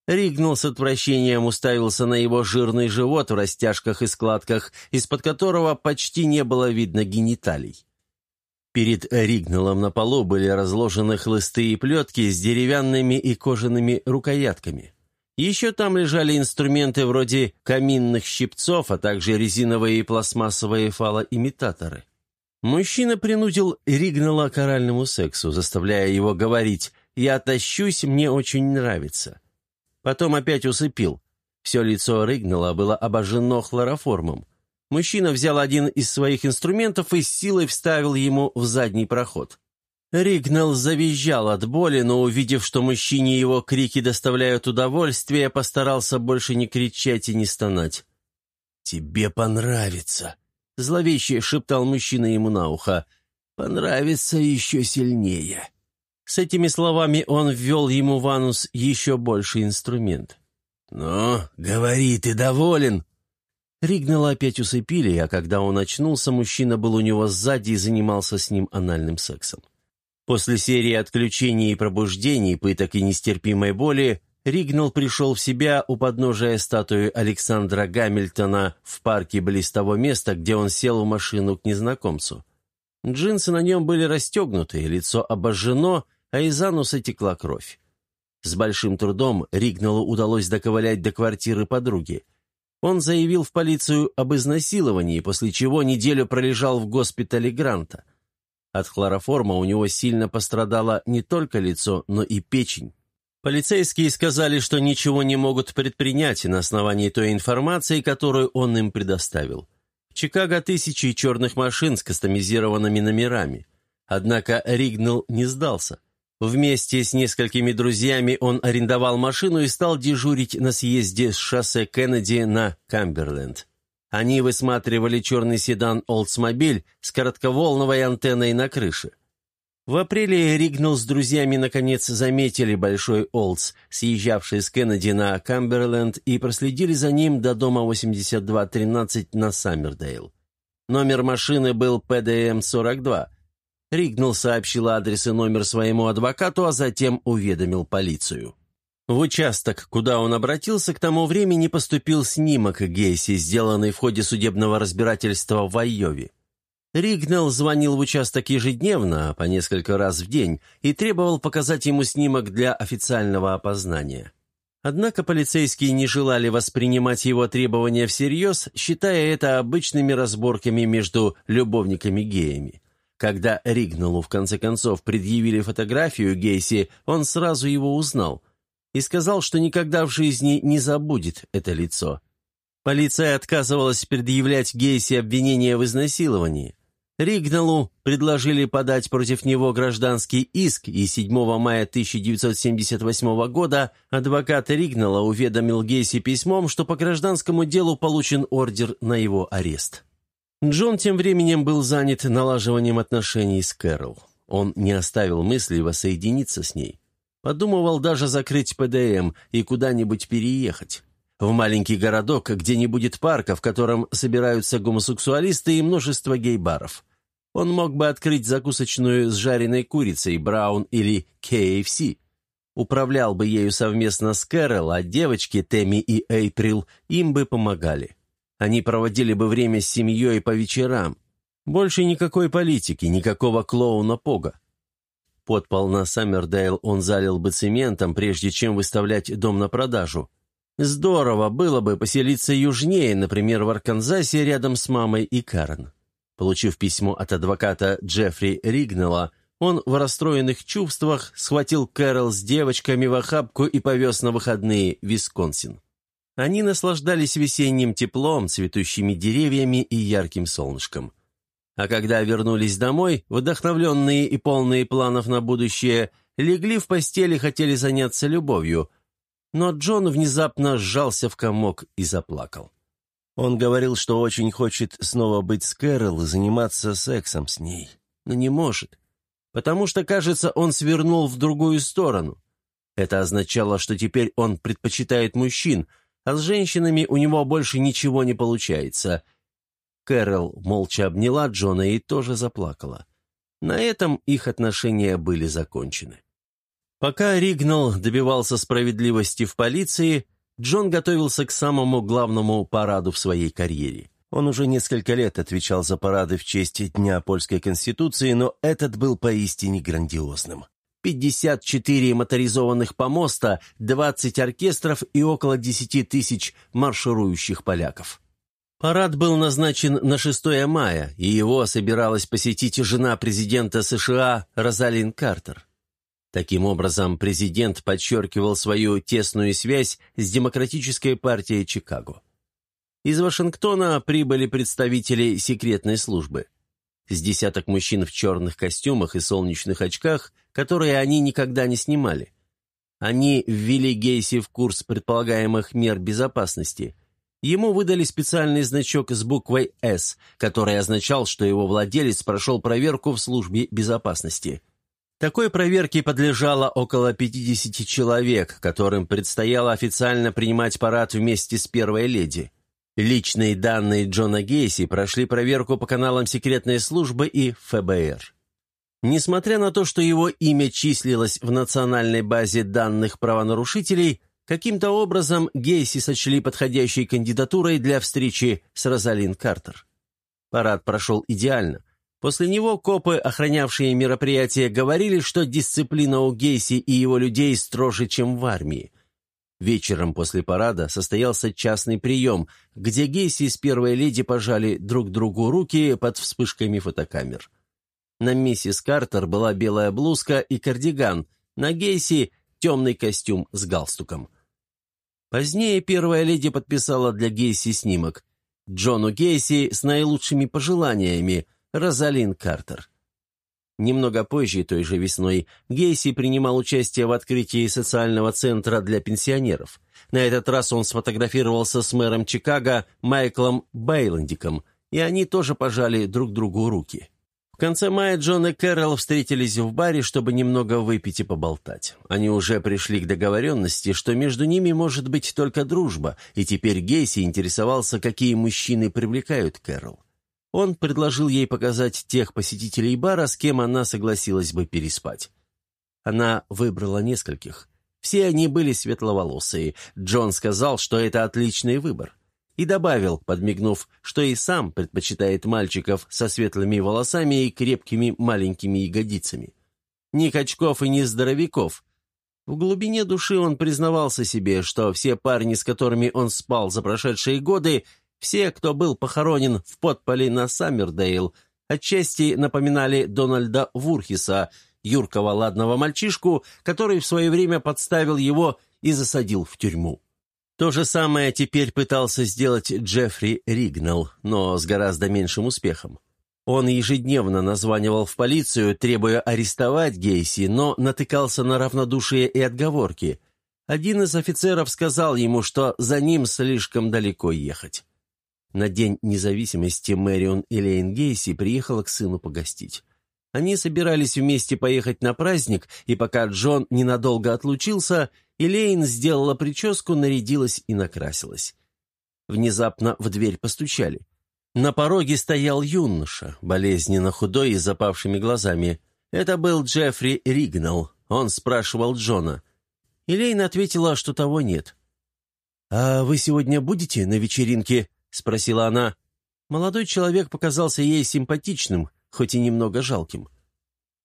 Ригнал с отвращением уставился на его жирный живот в растяжках и складках, из-под которого почти не было видно гениталий. Перед Ригналом на полу были разложены хлысты и плетки с деревянными и кожаными рукоятками. Еще там лежали инструменты вроде каминных щипцов, а также резиновые и пластмассовые фалоимитаторы. Мужчина принудил Ригнала к оральному сексу, заставляя его говорить «Я тащусь, мне очень нравится». Потом опять усыпил. Все лицо Ригнала было обожжено хлороформом. Мужчина взял один из своих инструментов и с силой вставил ему в задний проход. Ригнал завизжал от боли, но, увидев, что мужчине его крики доставляют удовольствие, постарался больше не кричать и не стонать. «Тебе понравится», — зловеще шептал мужчина ему на ухо. «Понравится еще сильнее». С этими словами он ввел ему в анус еще больше инструмент. «Ну, говори, ты доволен?» Ригнала опять усыпили, а когда он очнулся, мужчина был у него сзади и занимался с ним анальным сексом. После серии отключений и пробуждений, пыток и нестерпимой боли, Ригнал пришел в себя у подножия статуи Александра Гамильтона в парке близ того места, где он сел в машину к незнакомцу. Джинсы на нем были расстегнуты, лицо обожжено, а из ануса текла кровь. С большим трудом Ригналу удалось доковылять до квартиры подруги – он заявил в полицию об изнасиловании, после чего неделю пролежал в госпитале Гранта. От хлороформа у него сильно пострадало не только лицо, но и печень. Полицейские сказали, что ничего не могут предпринять на основании той информации, которую он им предоставил. В Чикаго тысячи черных машин с кастомизированными номерами. Однако Ригнал не сдался. Вместе с несколькими друзьями он арендовал машину и стал дежурить на съезде с шоссе Кеннеди на Камберленд. Они высматривали черный седан «Олдсмобиль» с коротковолновой антенной на крыше. В апреле Ригнал с друзьями наконец заметили большой «Олдс», съезжавший с Кеннеди на Камберленд, и проследили за ним до дома 8213 на Саммердейл. Номер машины был ПДМ-42, Ригнал сообщил адрес и номер своему адвокату, а затем уведомил полицию. В участок, куда он обратился, к тому времени поступил снимок Гейси, сделанный в ходе судебного разбирательства в Айове. Ригнал звонил в участок ежедневно, по несколько раз в день, и требовал показать ему снимок для официального опознания. Однако полицейские не желали воспринимать его требования всерьез, считая это обычными разборками между любовниками-геями. Когда Ригналу в конце концов предъявили фотографию Гейси, он сразу его узнал и сказал, что никогда в жизни не забудет это лицо. Полиция отказывалась предъявлять Гейси обвинение в изнасиловании. Ригналу предложили подать против него гражданский иск, и 7 мая 1978 года адвокат Ригнала уведомил Гейси письмом, что по гражданскому делу получен ордер на его арест. Джон тем временем был занят налаживанием отношений с Кэрол. Он не оставил мысли воссоединиться с ней. Подумывал даже закрыть ПДМ и куда-нибудь переехать. В маленький городок, где не будет парка, в котором собираются гомосексуалисты и множество гей-баров. Он мог бы открыть закусочную с жареной курицей, Браун или KFC. Управлял бы ею совместно с Кэрол, а девочки Тэмми и Эйприл им бы помогали. Они проводили бы время с семьей по вечерам. Больше никакой политики, никакого клоуна Пога. Подпол на Саммердейл он залил бы цементом, прежде чем выставлять дом на продажу. Здорово было бы поселиться южнее, например, в Арканзасе рядом с мамой и Карен. Получив письмо от адвоката Джеффри Ригнелла, он в расстроенных чувствах схватил Кэрол с девочками в охапку и повез на выходные в Висконсин. Они наслаждались весенним теплом, цветущими деревьями и ярким солнышком. А когда вернулись домой, вдохновленные и полные планов на будущее, легли в постели, хотели заняться любовью, но Джон внезапно сжался в комок и заплакал. Он говорил, что очень хочет снова быть с Кэрол и заниматься сексом с ней, но не может, потому что, кажется, он свернул в другую сторону. Это означало, что теперь он предпочитает мужчин, а с женщинами у него больше ничего не получается. Кэрол молча обняла Джона и тоже заплакала. На этом их отношения были закончены. Пока Ригнал добивался справедливости в полиции, Джон готовился к самому главному параду в своей карьере. Он уже несколько лет отвечал за парады в честь Дня Польской Конституции, но этот был поистине грандиозным. 54 моторизованных помоста, 20 оркестров и около 10 тысяч марширующих поляков. Парад был назначен на 6 мая, и его собиралась посетить жена президента США Розалин Картер. Таким образом, президент подчеркивал свою тесную связь с Демократической партией Чикаго. Из Вашингтона прибыли представители секретной службы. С десяток мужчин в черных костюмах и солнечных очках, которые они никогда не снимали. Они ввели Гейси в курс предполагаемых мер безопасности. Ему выдали специальный значок с буквой «С», который означал, что его владелец прошел проверку в службе безопасности – такой проверке подлежало около 50 человек, которым предстояло официально принимать парад вместе с первой леди. Личные данные Джона Гейси прошли проверку по каналам секретной службы и ФБР. Несмотря на то, что его имя числилось в национальной базе данных правонарушителей, каким-то образом Гейси сочли подходящей кандидатурой для встречи с Розалин Картер. Парад прошел идеально – После него копы, охранявшие мероприятие, говорили, что дисциплина у Гейси и его людей строже, чем в армии. Вечером после парада состоялся частный прием, где Гейси с первой леди пожали друг другу руки под вспышками фотокамер. На миссис Картер была белая блузка и кардиган, на Гейси – темный костюм с галстуком. Позднее первая леди подписала для Гейси снимок. Джону Гейси с наилучшими пожеланиями – Розалин Картер. Немного позже, той же весной, Гейси принимал участие в открытии социального центра для пенсионеров. На этот раз он сфотографировался с мэром Чикаго Майклом Бейландиком, и они тоже пожали друг другу руки. В конце мая Джон и Кэрол встретились в баре, чтобы немного выпить и поболтать. Они уже пришли к договоренности, что между ними может быть только дружба, и теперь Гейси интересовался, какие мужчины привлекают Кэрол. Он предложил ей показать тех посетителей бара, с кем она согласилась бы переспать. Она выбрала нескольких. Все они были светловолосые. Джон сказал, что это отличный выбор. И добавил, подмигнув, что и сам предпочитает мальчиков со светлыми волосами и крепкими маленькими ягодицами. Ни качков и ни здоровяков. В глубине души он признавался себе, что все парни, с которыми он спал за прошедшие годы, все, кто был похоронен в подполе на Саммердейл, отчасти напоминали Дональда Вурхиса, юркого ладного мальчишку, который в свое время подставил его и засадил в тюрьму. То же самое теперь пытался сделать Джеффри Ригнал, но с гораздо меньшим успехом. Он ежедневно названивал в полицию, требуя арестовать Гейси, но натыкался на равнодушие и отговорки. Один из офицеров сказал ему, что за ним слишком далеко ехать. На День независимости Мэрион Элейн Гейси приехала к сыну погостить. Они собирались вместе поехать на праздник, и пока Джон ненадолго отлучился, Элейн сделала прическу, нарядилась и накрасилась. Внезапно в дверь постучали. На пороге стоял юноша, болезненно худой и запавшими глазами. Это был Джеффри Ригнал. Он спрашивал Джона. Элейн ответила, что того нет. «А вы сегодня будете на вечеринке?» — спросила она. Молодой человек показался ей симпатичным, хоть и немного жалким.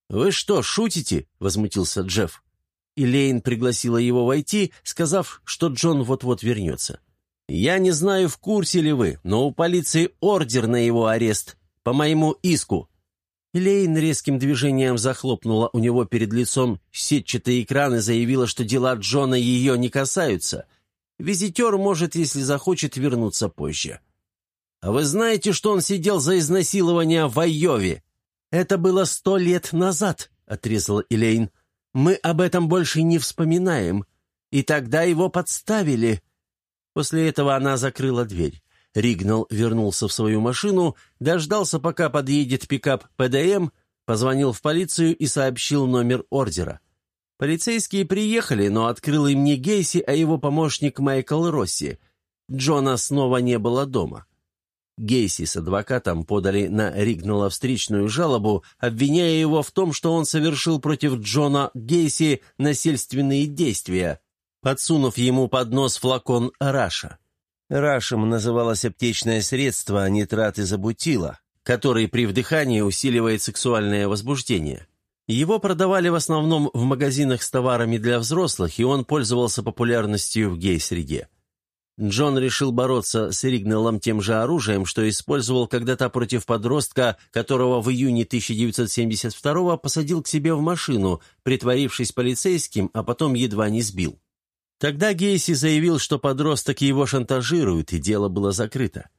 «Вы что, шутите?» — возмутился Джефф. Элейн пригласила его войти, сказав, что Джон вот-вот вернется. «Я не знаю, в курсе ли вы, но у полиции ордер на его арест. По моему иску». Лейн резким движением захлопнула у него перед лицом сетчатый экран и заявила, что дела Джона ее не касаются. Визитер может, если захочет, вернуться позже. «А вы знаете, что он сидел за изнасилование в Айове?» «Это было сто лет назад», — отрезала Элейн. «Мы об этом больше не вспоминаем. И тогда его подставили». После этого она закрыла дверь. Ригнал вернулся в свою машину, дождался, пока подъедет пикап ПДМ, позвонил в полицию и сообщил номер ордера. Полицейские приехали, но открыл им не Гейси, а его помощник Майкл Росси. Джона снова не было дома. Гейси с адвокатом подали на Ригнала встречную жалобу, обвиняя его в том, что он совершил против Джона Гейси насильственные действия, подсунув ему под нос флакон Раша. Рашем называлось аптечное средство нитрат изобутила, который при вдыхании усиливает сексуальное возбуждение. Его продавали в основном в магазинах с товарами для взрослых, и он пользовался популярностью в гей-среде. Джон решил бороться с Ригнеллом тем же оружием, что использовал когда-то против подростка, которого в июне 1972 посадил к себе в машину, притворившись полицейским, а потом едва не сбил. Тогда Гейси заявил, что подросток его шантажирует, и дело было закрыто.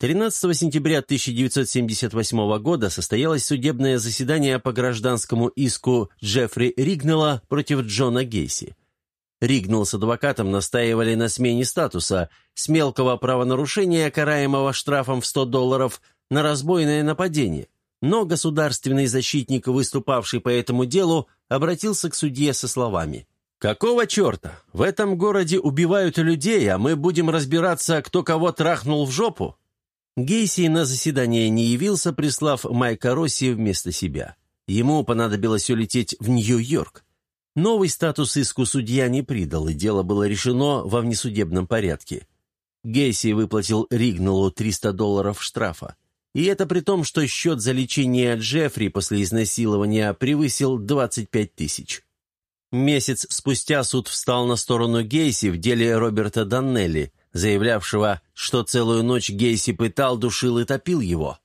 13 сентября 1978 года состоялось судебное заседание по гражданскому иску Джеффри Ригнелла против Джона Гейси. Ригнелл с адвокатом настаивали на смене статуса с мелкого правонарушения, караемого штрафом в 100 долларов, на разбойное нападение. Но государственный защитник, выступавший по этому делу, обратился к судье со словами – «Какого черта? В этом городе убивают людей, а мы будем разбираться, кто кого трахнул в жопу?» Гейси на заседание не явился, прислав Майка Росси вместо себя. Ему понадобилось улететь в Нью-Йорк. Новый статус иску судья не придал, и дело было решено во внесудебном порядке. Гейси выплатил Ригналу 300 долларов штрафа. И это при том, что счет за лечение Джеффри после изнасилования превысил 25 тысяч. Месяц спустя суд встал на сторону Гейси в деле Роберта Даннелли, заявлявшего, что целую ночь Гейси пытал, душил и топил его.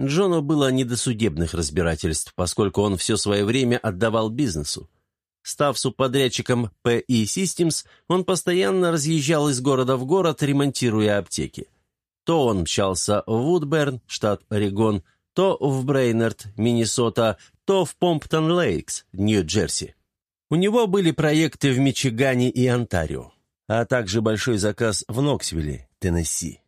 Джону было не до судебных разбирательств, поскольку он все свое время отдавал бизнесу. Став субподрядчиком P.E. Systems, он постоянно разъезжал из города в город, ремонтируя аптеки. То он мчался в Вудберн, штат Орегон, то в Брейнард, Миннесота, то в Помптон-Лейкс, Нью-Джерси. У него были проекты в Мичигане и Онтарио, а также большой заказ в Ноксвилле, Теннесси.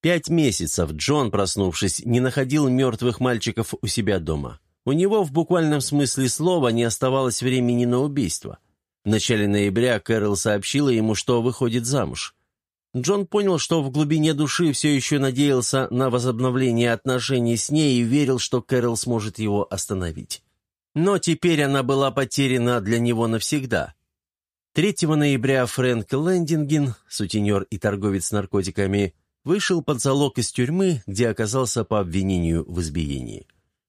Пять месяцев Джон, проснувшись, не находил мертвых мальчиков у себя дома. У него в буквальном смысле слова не оставалось времени на убийство. В начале ноября Кэрол сообщила ему, что выходит замуж. Джон понял, что в глубине души все еще надеялся на возобновление отношений с ней и верил, что Кэрол сможет его остановить. Но теперь она была потеряна для него навсегда. 3 ноября Фрэнк Лендинген, сутенер и торговец наркотиками, вышел под залог из тюрьмы, где оказался по обвинению в избиении.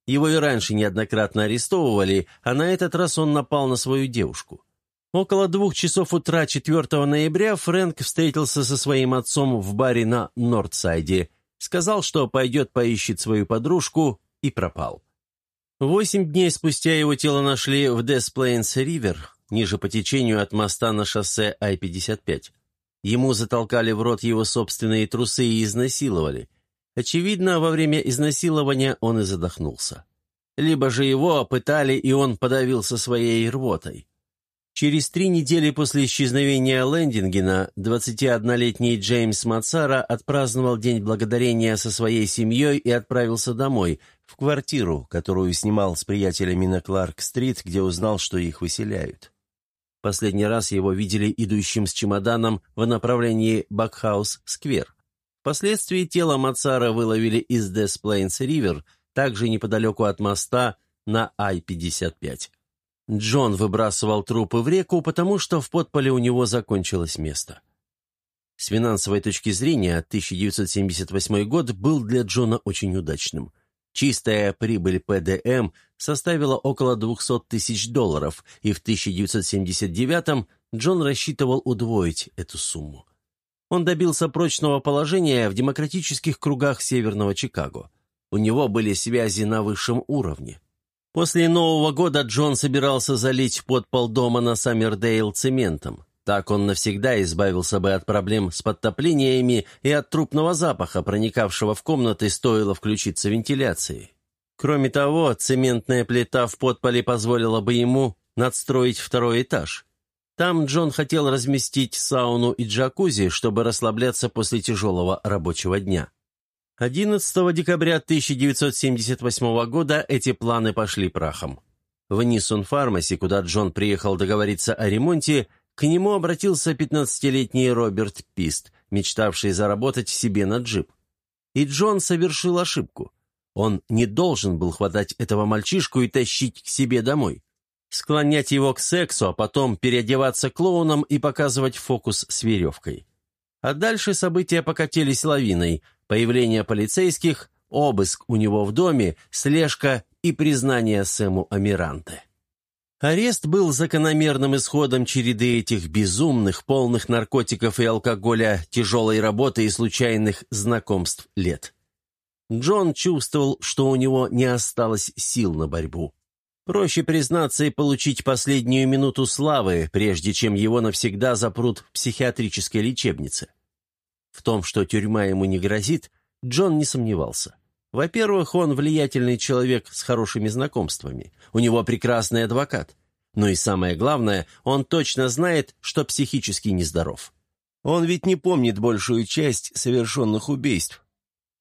Его и раньше неоднократно арестовывали, а на этот раз он напал на свою девушку. Около двух часов утра 4 ноября Фрэнк встретился со своим отцом в баре на Нордсайде, сказал, что пойдет поищет свою подружку и пропал. Восемь дней спустя его тело нашли в Десплейнс-Ривер, ниже по течению от моста на шоссе Ай-55. Ему затолкали в рот его собственные трусы и изнасиловали. Очевидно, во время изнасилования он и задохнулся. Либо же его пытали, и он подавился своей рвотой. Через три недели после исчезновения Лендингена 21-летний Джеймс Мацара отпраздновал День Благодарения со своей семьей и отправился домой, в квартиру, которую снимал с приятелями на Кларк-стрит, где узнал, что их выселяют. Последний раз его видели идущим с чемоданом в направлении Багхаус-сквер. Впоследствии тело Маццара выловили из Десплейнс-ривер, также неподалеку от моста на I-55. Джон выбрасывал трупы в реку, потому что в подполе у него закончилось место. С финансовой точки зрения, 1978 год был для Джона очень удачным. Чистая прибыль PDM составила около 200 тысяч долларов, и в 1979 Джон рассчитывал удвоить эту сумму. Он добился прочного положения в демократических кругах Северного Чикаго. У него были связи на высшем уровне. После Нового года Джон собирался залить подпол дома на Саммердейл цементом. Так он навсегда избавился бы от проблем с подтоплениями и от трупного запаха, проникавшего в комнаты, стоило включиться вентиляции. Кроме того, цементная плита в подполе позволила бы ему надстроить второй этаж. Там Джон хотел разместить сауну и джакузи, чтобы расслабляться после тяжелого рабочего дня. 11 декабря 1978 года эти планы пошли прахом. В Нисон Фармаси, куда Джон приехал договориться о ремонте, к нему обратился 15-летний Роберт Пист, мечтавший заработать себе на джип. И Джон совершил ошибку. Он не должен был хватать этого мальчишку и тащить к себе домой. Склонять его к сексу, а потом переодеваться клоуном и показывать фокус с веревкой. А дальше события покатились лавиной – Появление полицейских, обыск у него в доме, слежка и признание Сэму Амиранте. Арест был закономерным исходом череды этих безумных, полных наркотиков и алкоголя, тяжелой работы и случайных знакомств лет. Джон чувствовал, что у него не осталось сил на борьбу. Проще признаться и получить последнюю минуту славы, прежде чем его навсегда запрут в психиатрической лечебнице. В том, что тюрьма ему не грозит, Джон не сомневался. Во-первых, он влиятельный человек с хорошими знакомствами. У него прекрасный адвокат. Но и самое главное, он точно знает, что психически нездоров. Он ведь не помнит большую часть совершенных убийств.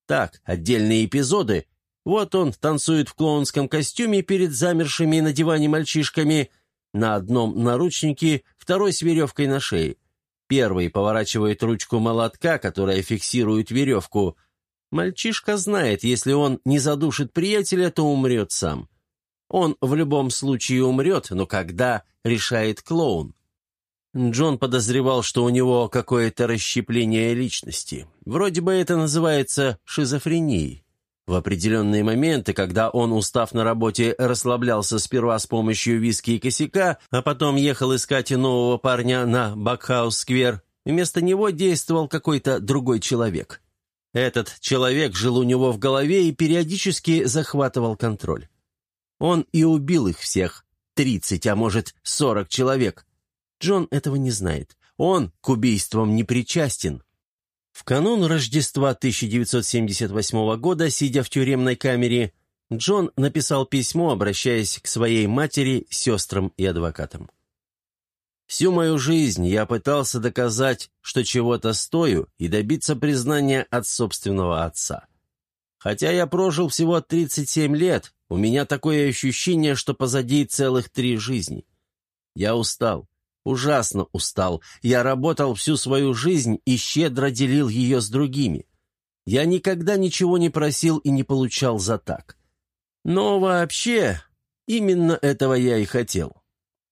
Так, отдельные эпизоды. Вот он танцует в клоунском костюме перед замершими на диване мальчишками. На одном наручнике, второй с веревкой на шее. Первый поворачивает ручку молотка, которая фиксирует веревку. Мальчишка знает, если он не задушит приятеля, то умрет сам. Он в любом случае умрет, но когда, решает клоун. Джон подозревал, что у него какое-то расщепление личности. Вроде бы это называется шизофренией. В определенные моменты, когда он, устав на работе, расслаблялся сперва с помощью виски и косяка, а потом ехал искать нового парня на Багхаус-сквер, вместо него действовал какой-то другой человек. Этот человек жил у него в голове и периодически захватывал контроль. Он и убил их всех, тридцать, а может, сорок человек. Джон этого не знает. Он к убийствам не причастен. В канун Рождества 1978 года, сидя в тюремной камере, Джон написал письмо, обращаясь к своей матери, сестрам и адвокатам. «Всю мою жизнь я пытался доказать, что чего-то стою, и добиться признания от собственного отца. Хотя я прожил всего 37 лет, у меня такое ощущение, что позади целых три жизни. Я устал. Ужасно устал. Я работал всю свою жизнь и щедро делил ее с другими. Я никогда ничего не просил и не получал за так. Но вообще, именно этого я и хотел.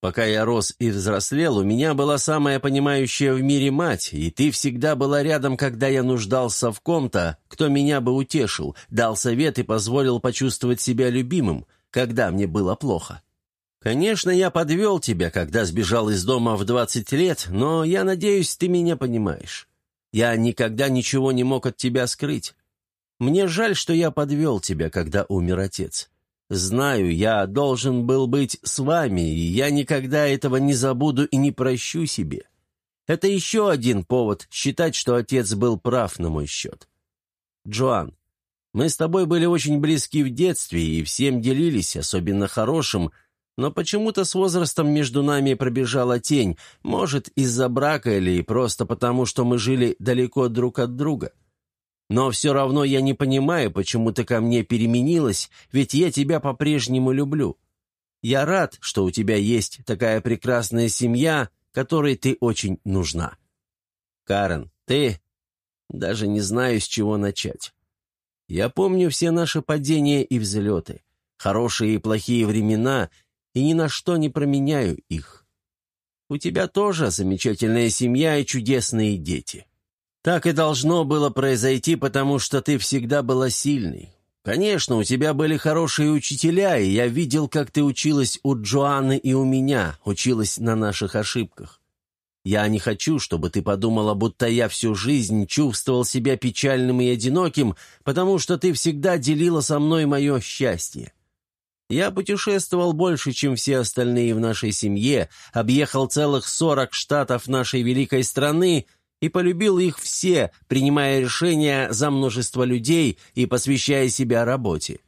Пока я рос и взрослел, у меня была самая понимающая в мире мать, и ты всегда была рядом, когда я нуждался в ком-то, кто меня бы утешил, дал совет и позволил почувствовать себя любимым, когда мне было плохо. Конечно, я подвел тебя, когда сбежал из дома в двадцать лет, но я надеюсь, ты меня понимаешь. Я никогда ничего не мог от тебя скрыть. Мне жаль, что я подвел тебя, когда умер отец. Знаю, я должен был быть с вами, и я никогда этого не забуду и не прощу себе. Это еще один повод считать, что отец был прав на мой счет. Джоан, Мы с тобой были очень близки в детстве и всем делились, особенно хорошим, но почему-то с возрастом между нами пробежала тень, может, из-за брака или просто потому, что мы жили далеко друг от друга. Но все равно я не понимаю, почему ты ко мне переменилась, ведь я тебя по-прежнему люблю. Я рад, что у тебя есть такая прекрасная семья, которой ты очень нужна. Карен, ты... Даже не знаю, с чего начать. Я помню все наши падения и взлеты, хорошие и плохие времена, и ни на что не променяю их. У тебя тоже замечательная семья и чудесные дети. Так и должно было произойти, потому что ты всегда была сильной. Конечно, у тебя были хорошие учителя, и я видел, как ты училась у Джоанны и у меня, училась на наших ошибках. Я не хочу, чтобы ты подумала, будто я всю жизнь чувствовал себя печальным и одиноким, потому что ты всегда делила со мной мое счастье. Я путешествовал больше, чем все остальные в нашей семье, объехал целых сорок штатов нашей великой страны и полюбил их все, принимая решения за множество людей и посвящая себя работе.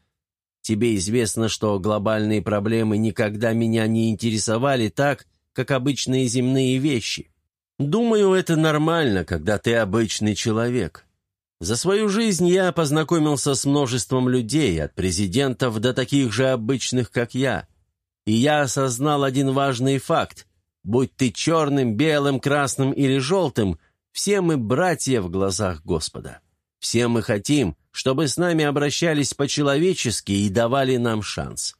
Тебе известно, что глобальные проблемы никогда меня не интересовали так, как обычные земные вещи. Думаю, это нормально, когда ты обычный человек. За свою жизнь я познакомился с множеством людей, от президентов до таких же обычных, как я. И я осознал один важный факт. Будь ты черным, белым, красным или желтым, все мы братья в глазах Господа. Все мы хотим, чтобы с нами обращались по-человечески и давали нам шанс.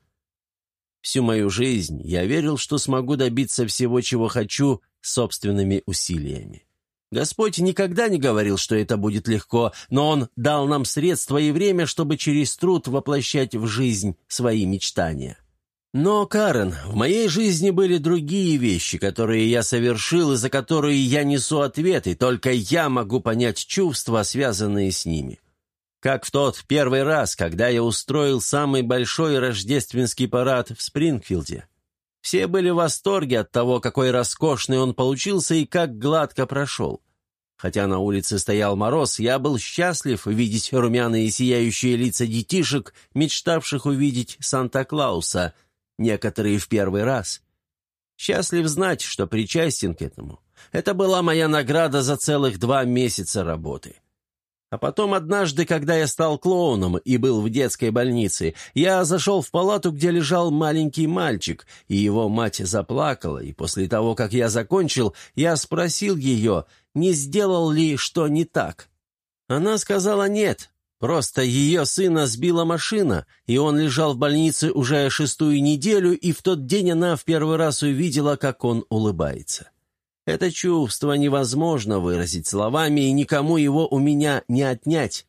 Всю мою жизнь я верил, что смогу добиться всего, чего хочу, собственными усилиями. Господь никогда не говорил, что это будет легко, но Он дал нам средства и время, чтобы через труд воплощать в жизнь свои мечтания. Но, Карен, в моей жизни были другие вещи, которые я совершил и за которые я несу ответ, и только я могу понять чувства, связанные с ними. Как в тот первый раз, когда я устроил самый большой рождественский парад в Спрингфилде. Все были в восторге от того, какой роскошный он получился и как гладко прошел. Хотя на улице стоял мороз, я был счастлив видеть румяные сияющие лица детишек, мечтавших увидеть Санта-Клауса, некоторые в первый раз. Счастлив знать, что причастен к этому. Это была моя награда за целых два месяца работы. А потом однажды, когда я стал клоуном и был в детской больнице, я зашел в палату, где лежал маленький мальчик, и его мать заплакала, и после того, как я закончил, я спросил ее, не сделал ли что не так. Она сказала нет, просто ее сына сбила машина, и он лежал в больнице уже шестую неделю, и в тот день она в первый раз увидела, как он улыбается. Это чувство невозможно выразить словами, и никому его у меня не отнять.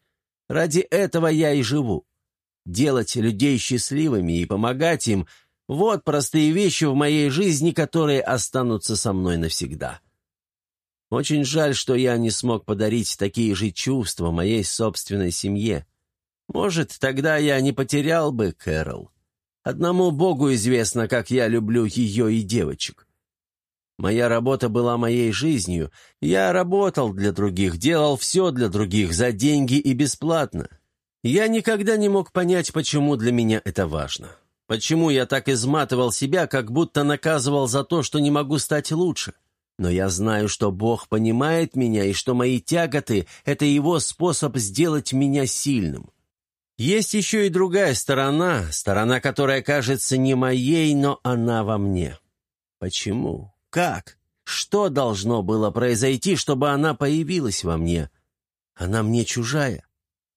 Ради этого я и живу. Делать людей счастливыми и помогать им – вот простые вещи в моей жизни, которые останутся со мной навсегда. Очень жаль, что я не смог подарить такие же чувства моей собственной семье. Может, тогда я не потерял бы Кэрол. Одному Богу известно, как я люблю ее и девочек. Моя работа была моей жизнью. Я работал для других, делал все для других, за деньги и бесплатно. Я никогда не мог понять, почему для меня это важно. Почему я так изматывал себя, как будто наказывал за то, что не могу стать лучше. Но я знаю, что Бог понимает меня, и что мои тяготы — это Его способ сделать меня сильным. Есть еще и другая сторона, сторона, которая кажется не моей, но она во мне. Почему? Как? Что должно было произойти, чтобы она появилась во мне? Она мне чужая.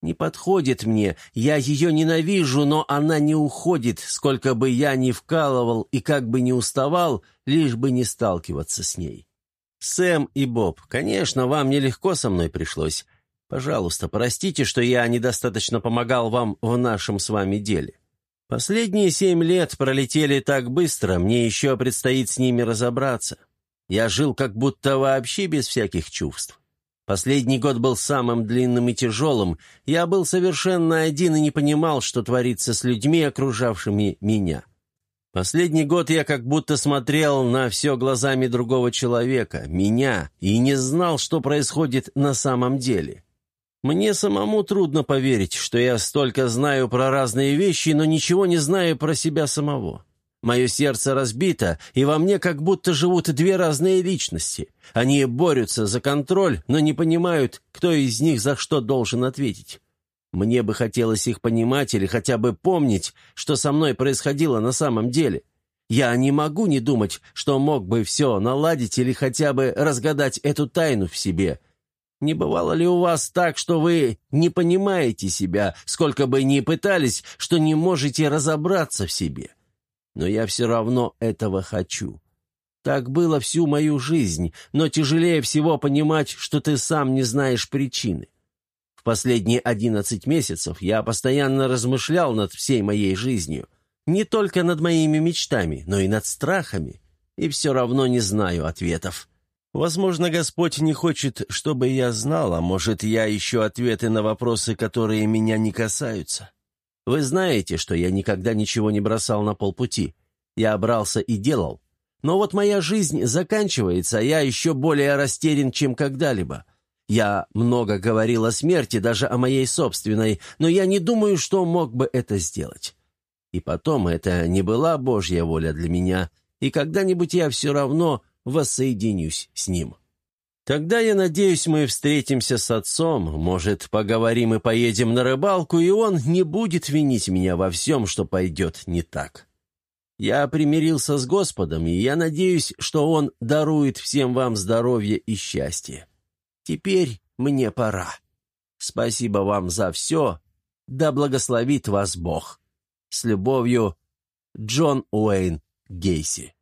Не подходит мне, я ее ненавижу, но она не уходит, сколько бы я ни вкалывал и как бы ни уставал, лишь бы не сталкиваться с ней. Сэм и Боб, конечно, вам нелегко со мной пришлось. Пожалуйста, простите, что я недостаточно помогал вам в нашем с вами деле. Последние семь лет пролетели так быстро, мне еще предстоит с ними разобраться. Я жил как будто вообще без всяких чувств. Последний год был самым длинным и тяжелым. Я был совершенно один и не понимал, что творится с людьми, окружавшими меня. Последний год я как будто смотрел на все глазами другого человека, меня, и не знал, что происходит на самом деле. Мне самому трудно поверить, что я столько знаю про разные вещи, но ничего не знаю про себя самого. Мое сердце разбито, и во мне как будто живут две разные личности. Они борются за контроль, но не понимают, кто из них за что должен ответить. Мне бы хотелось их понимать или хотя бы помнить, что со мной происходило на самом деле. Я не могу не думать, что мог бы все наладить или хотя бы разгадать эту тайну в себе, не бывало ли у вас так, что вы не понимаете себя, сколько бы ни пытались, что не можете разобраться в себе? Но я все равно этого хочу. Так было всю мою жизнь, но тяжелее всего понимать, что ты сам не знаешь причины. Последние одиннадцать месяцев я постоянно размышлял над всей моей жизнью, не только над моими мечтами, но и над страхами, и все равно не знаю ответов. Возможно, Господь не хочет, чтобы я знал, а может, я ищу ответы на вопросы, которые меня не касаются. Вы знаете, что я никогда ничего не бросал на полпути. Я брался и делал. Но вот моя жизнь заканчивается, а я еще более растерян, чем когда-либо. Я много говорил о смерти, даже о моей собственной, но я не думаю, что мог бы это сделать. И потом, это не была Божья воля для меня, и когда-нибудь я все равно воссоединюсь с ним. Тогда, я надеюсь, мы встретимся с отцом, может, поговорим и поедем на рыбалку, и он не будет винить меня во всем, что пойдет не так. Я примирился с Господом, и я надеюсь, что Он дарует всем вам здоровье и счастье. Теперь мне пора. Спасибо вам за все. Да благословит вас Бог. С любовью, Джон Уэйн Гейси.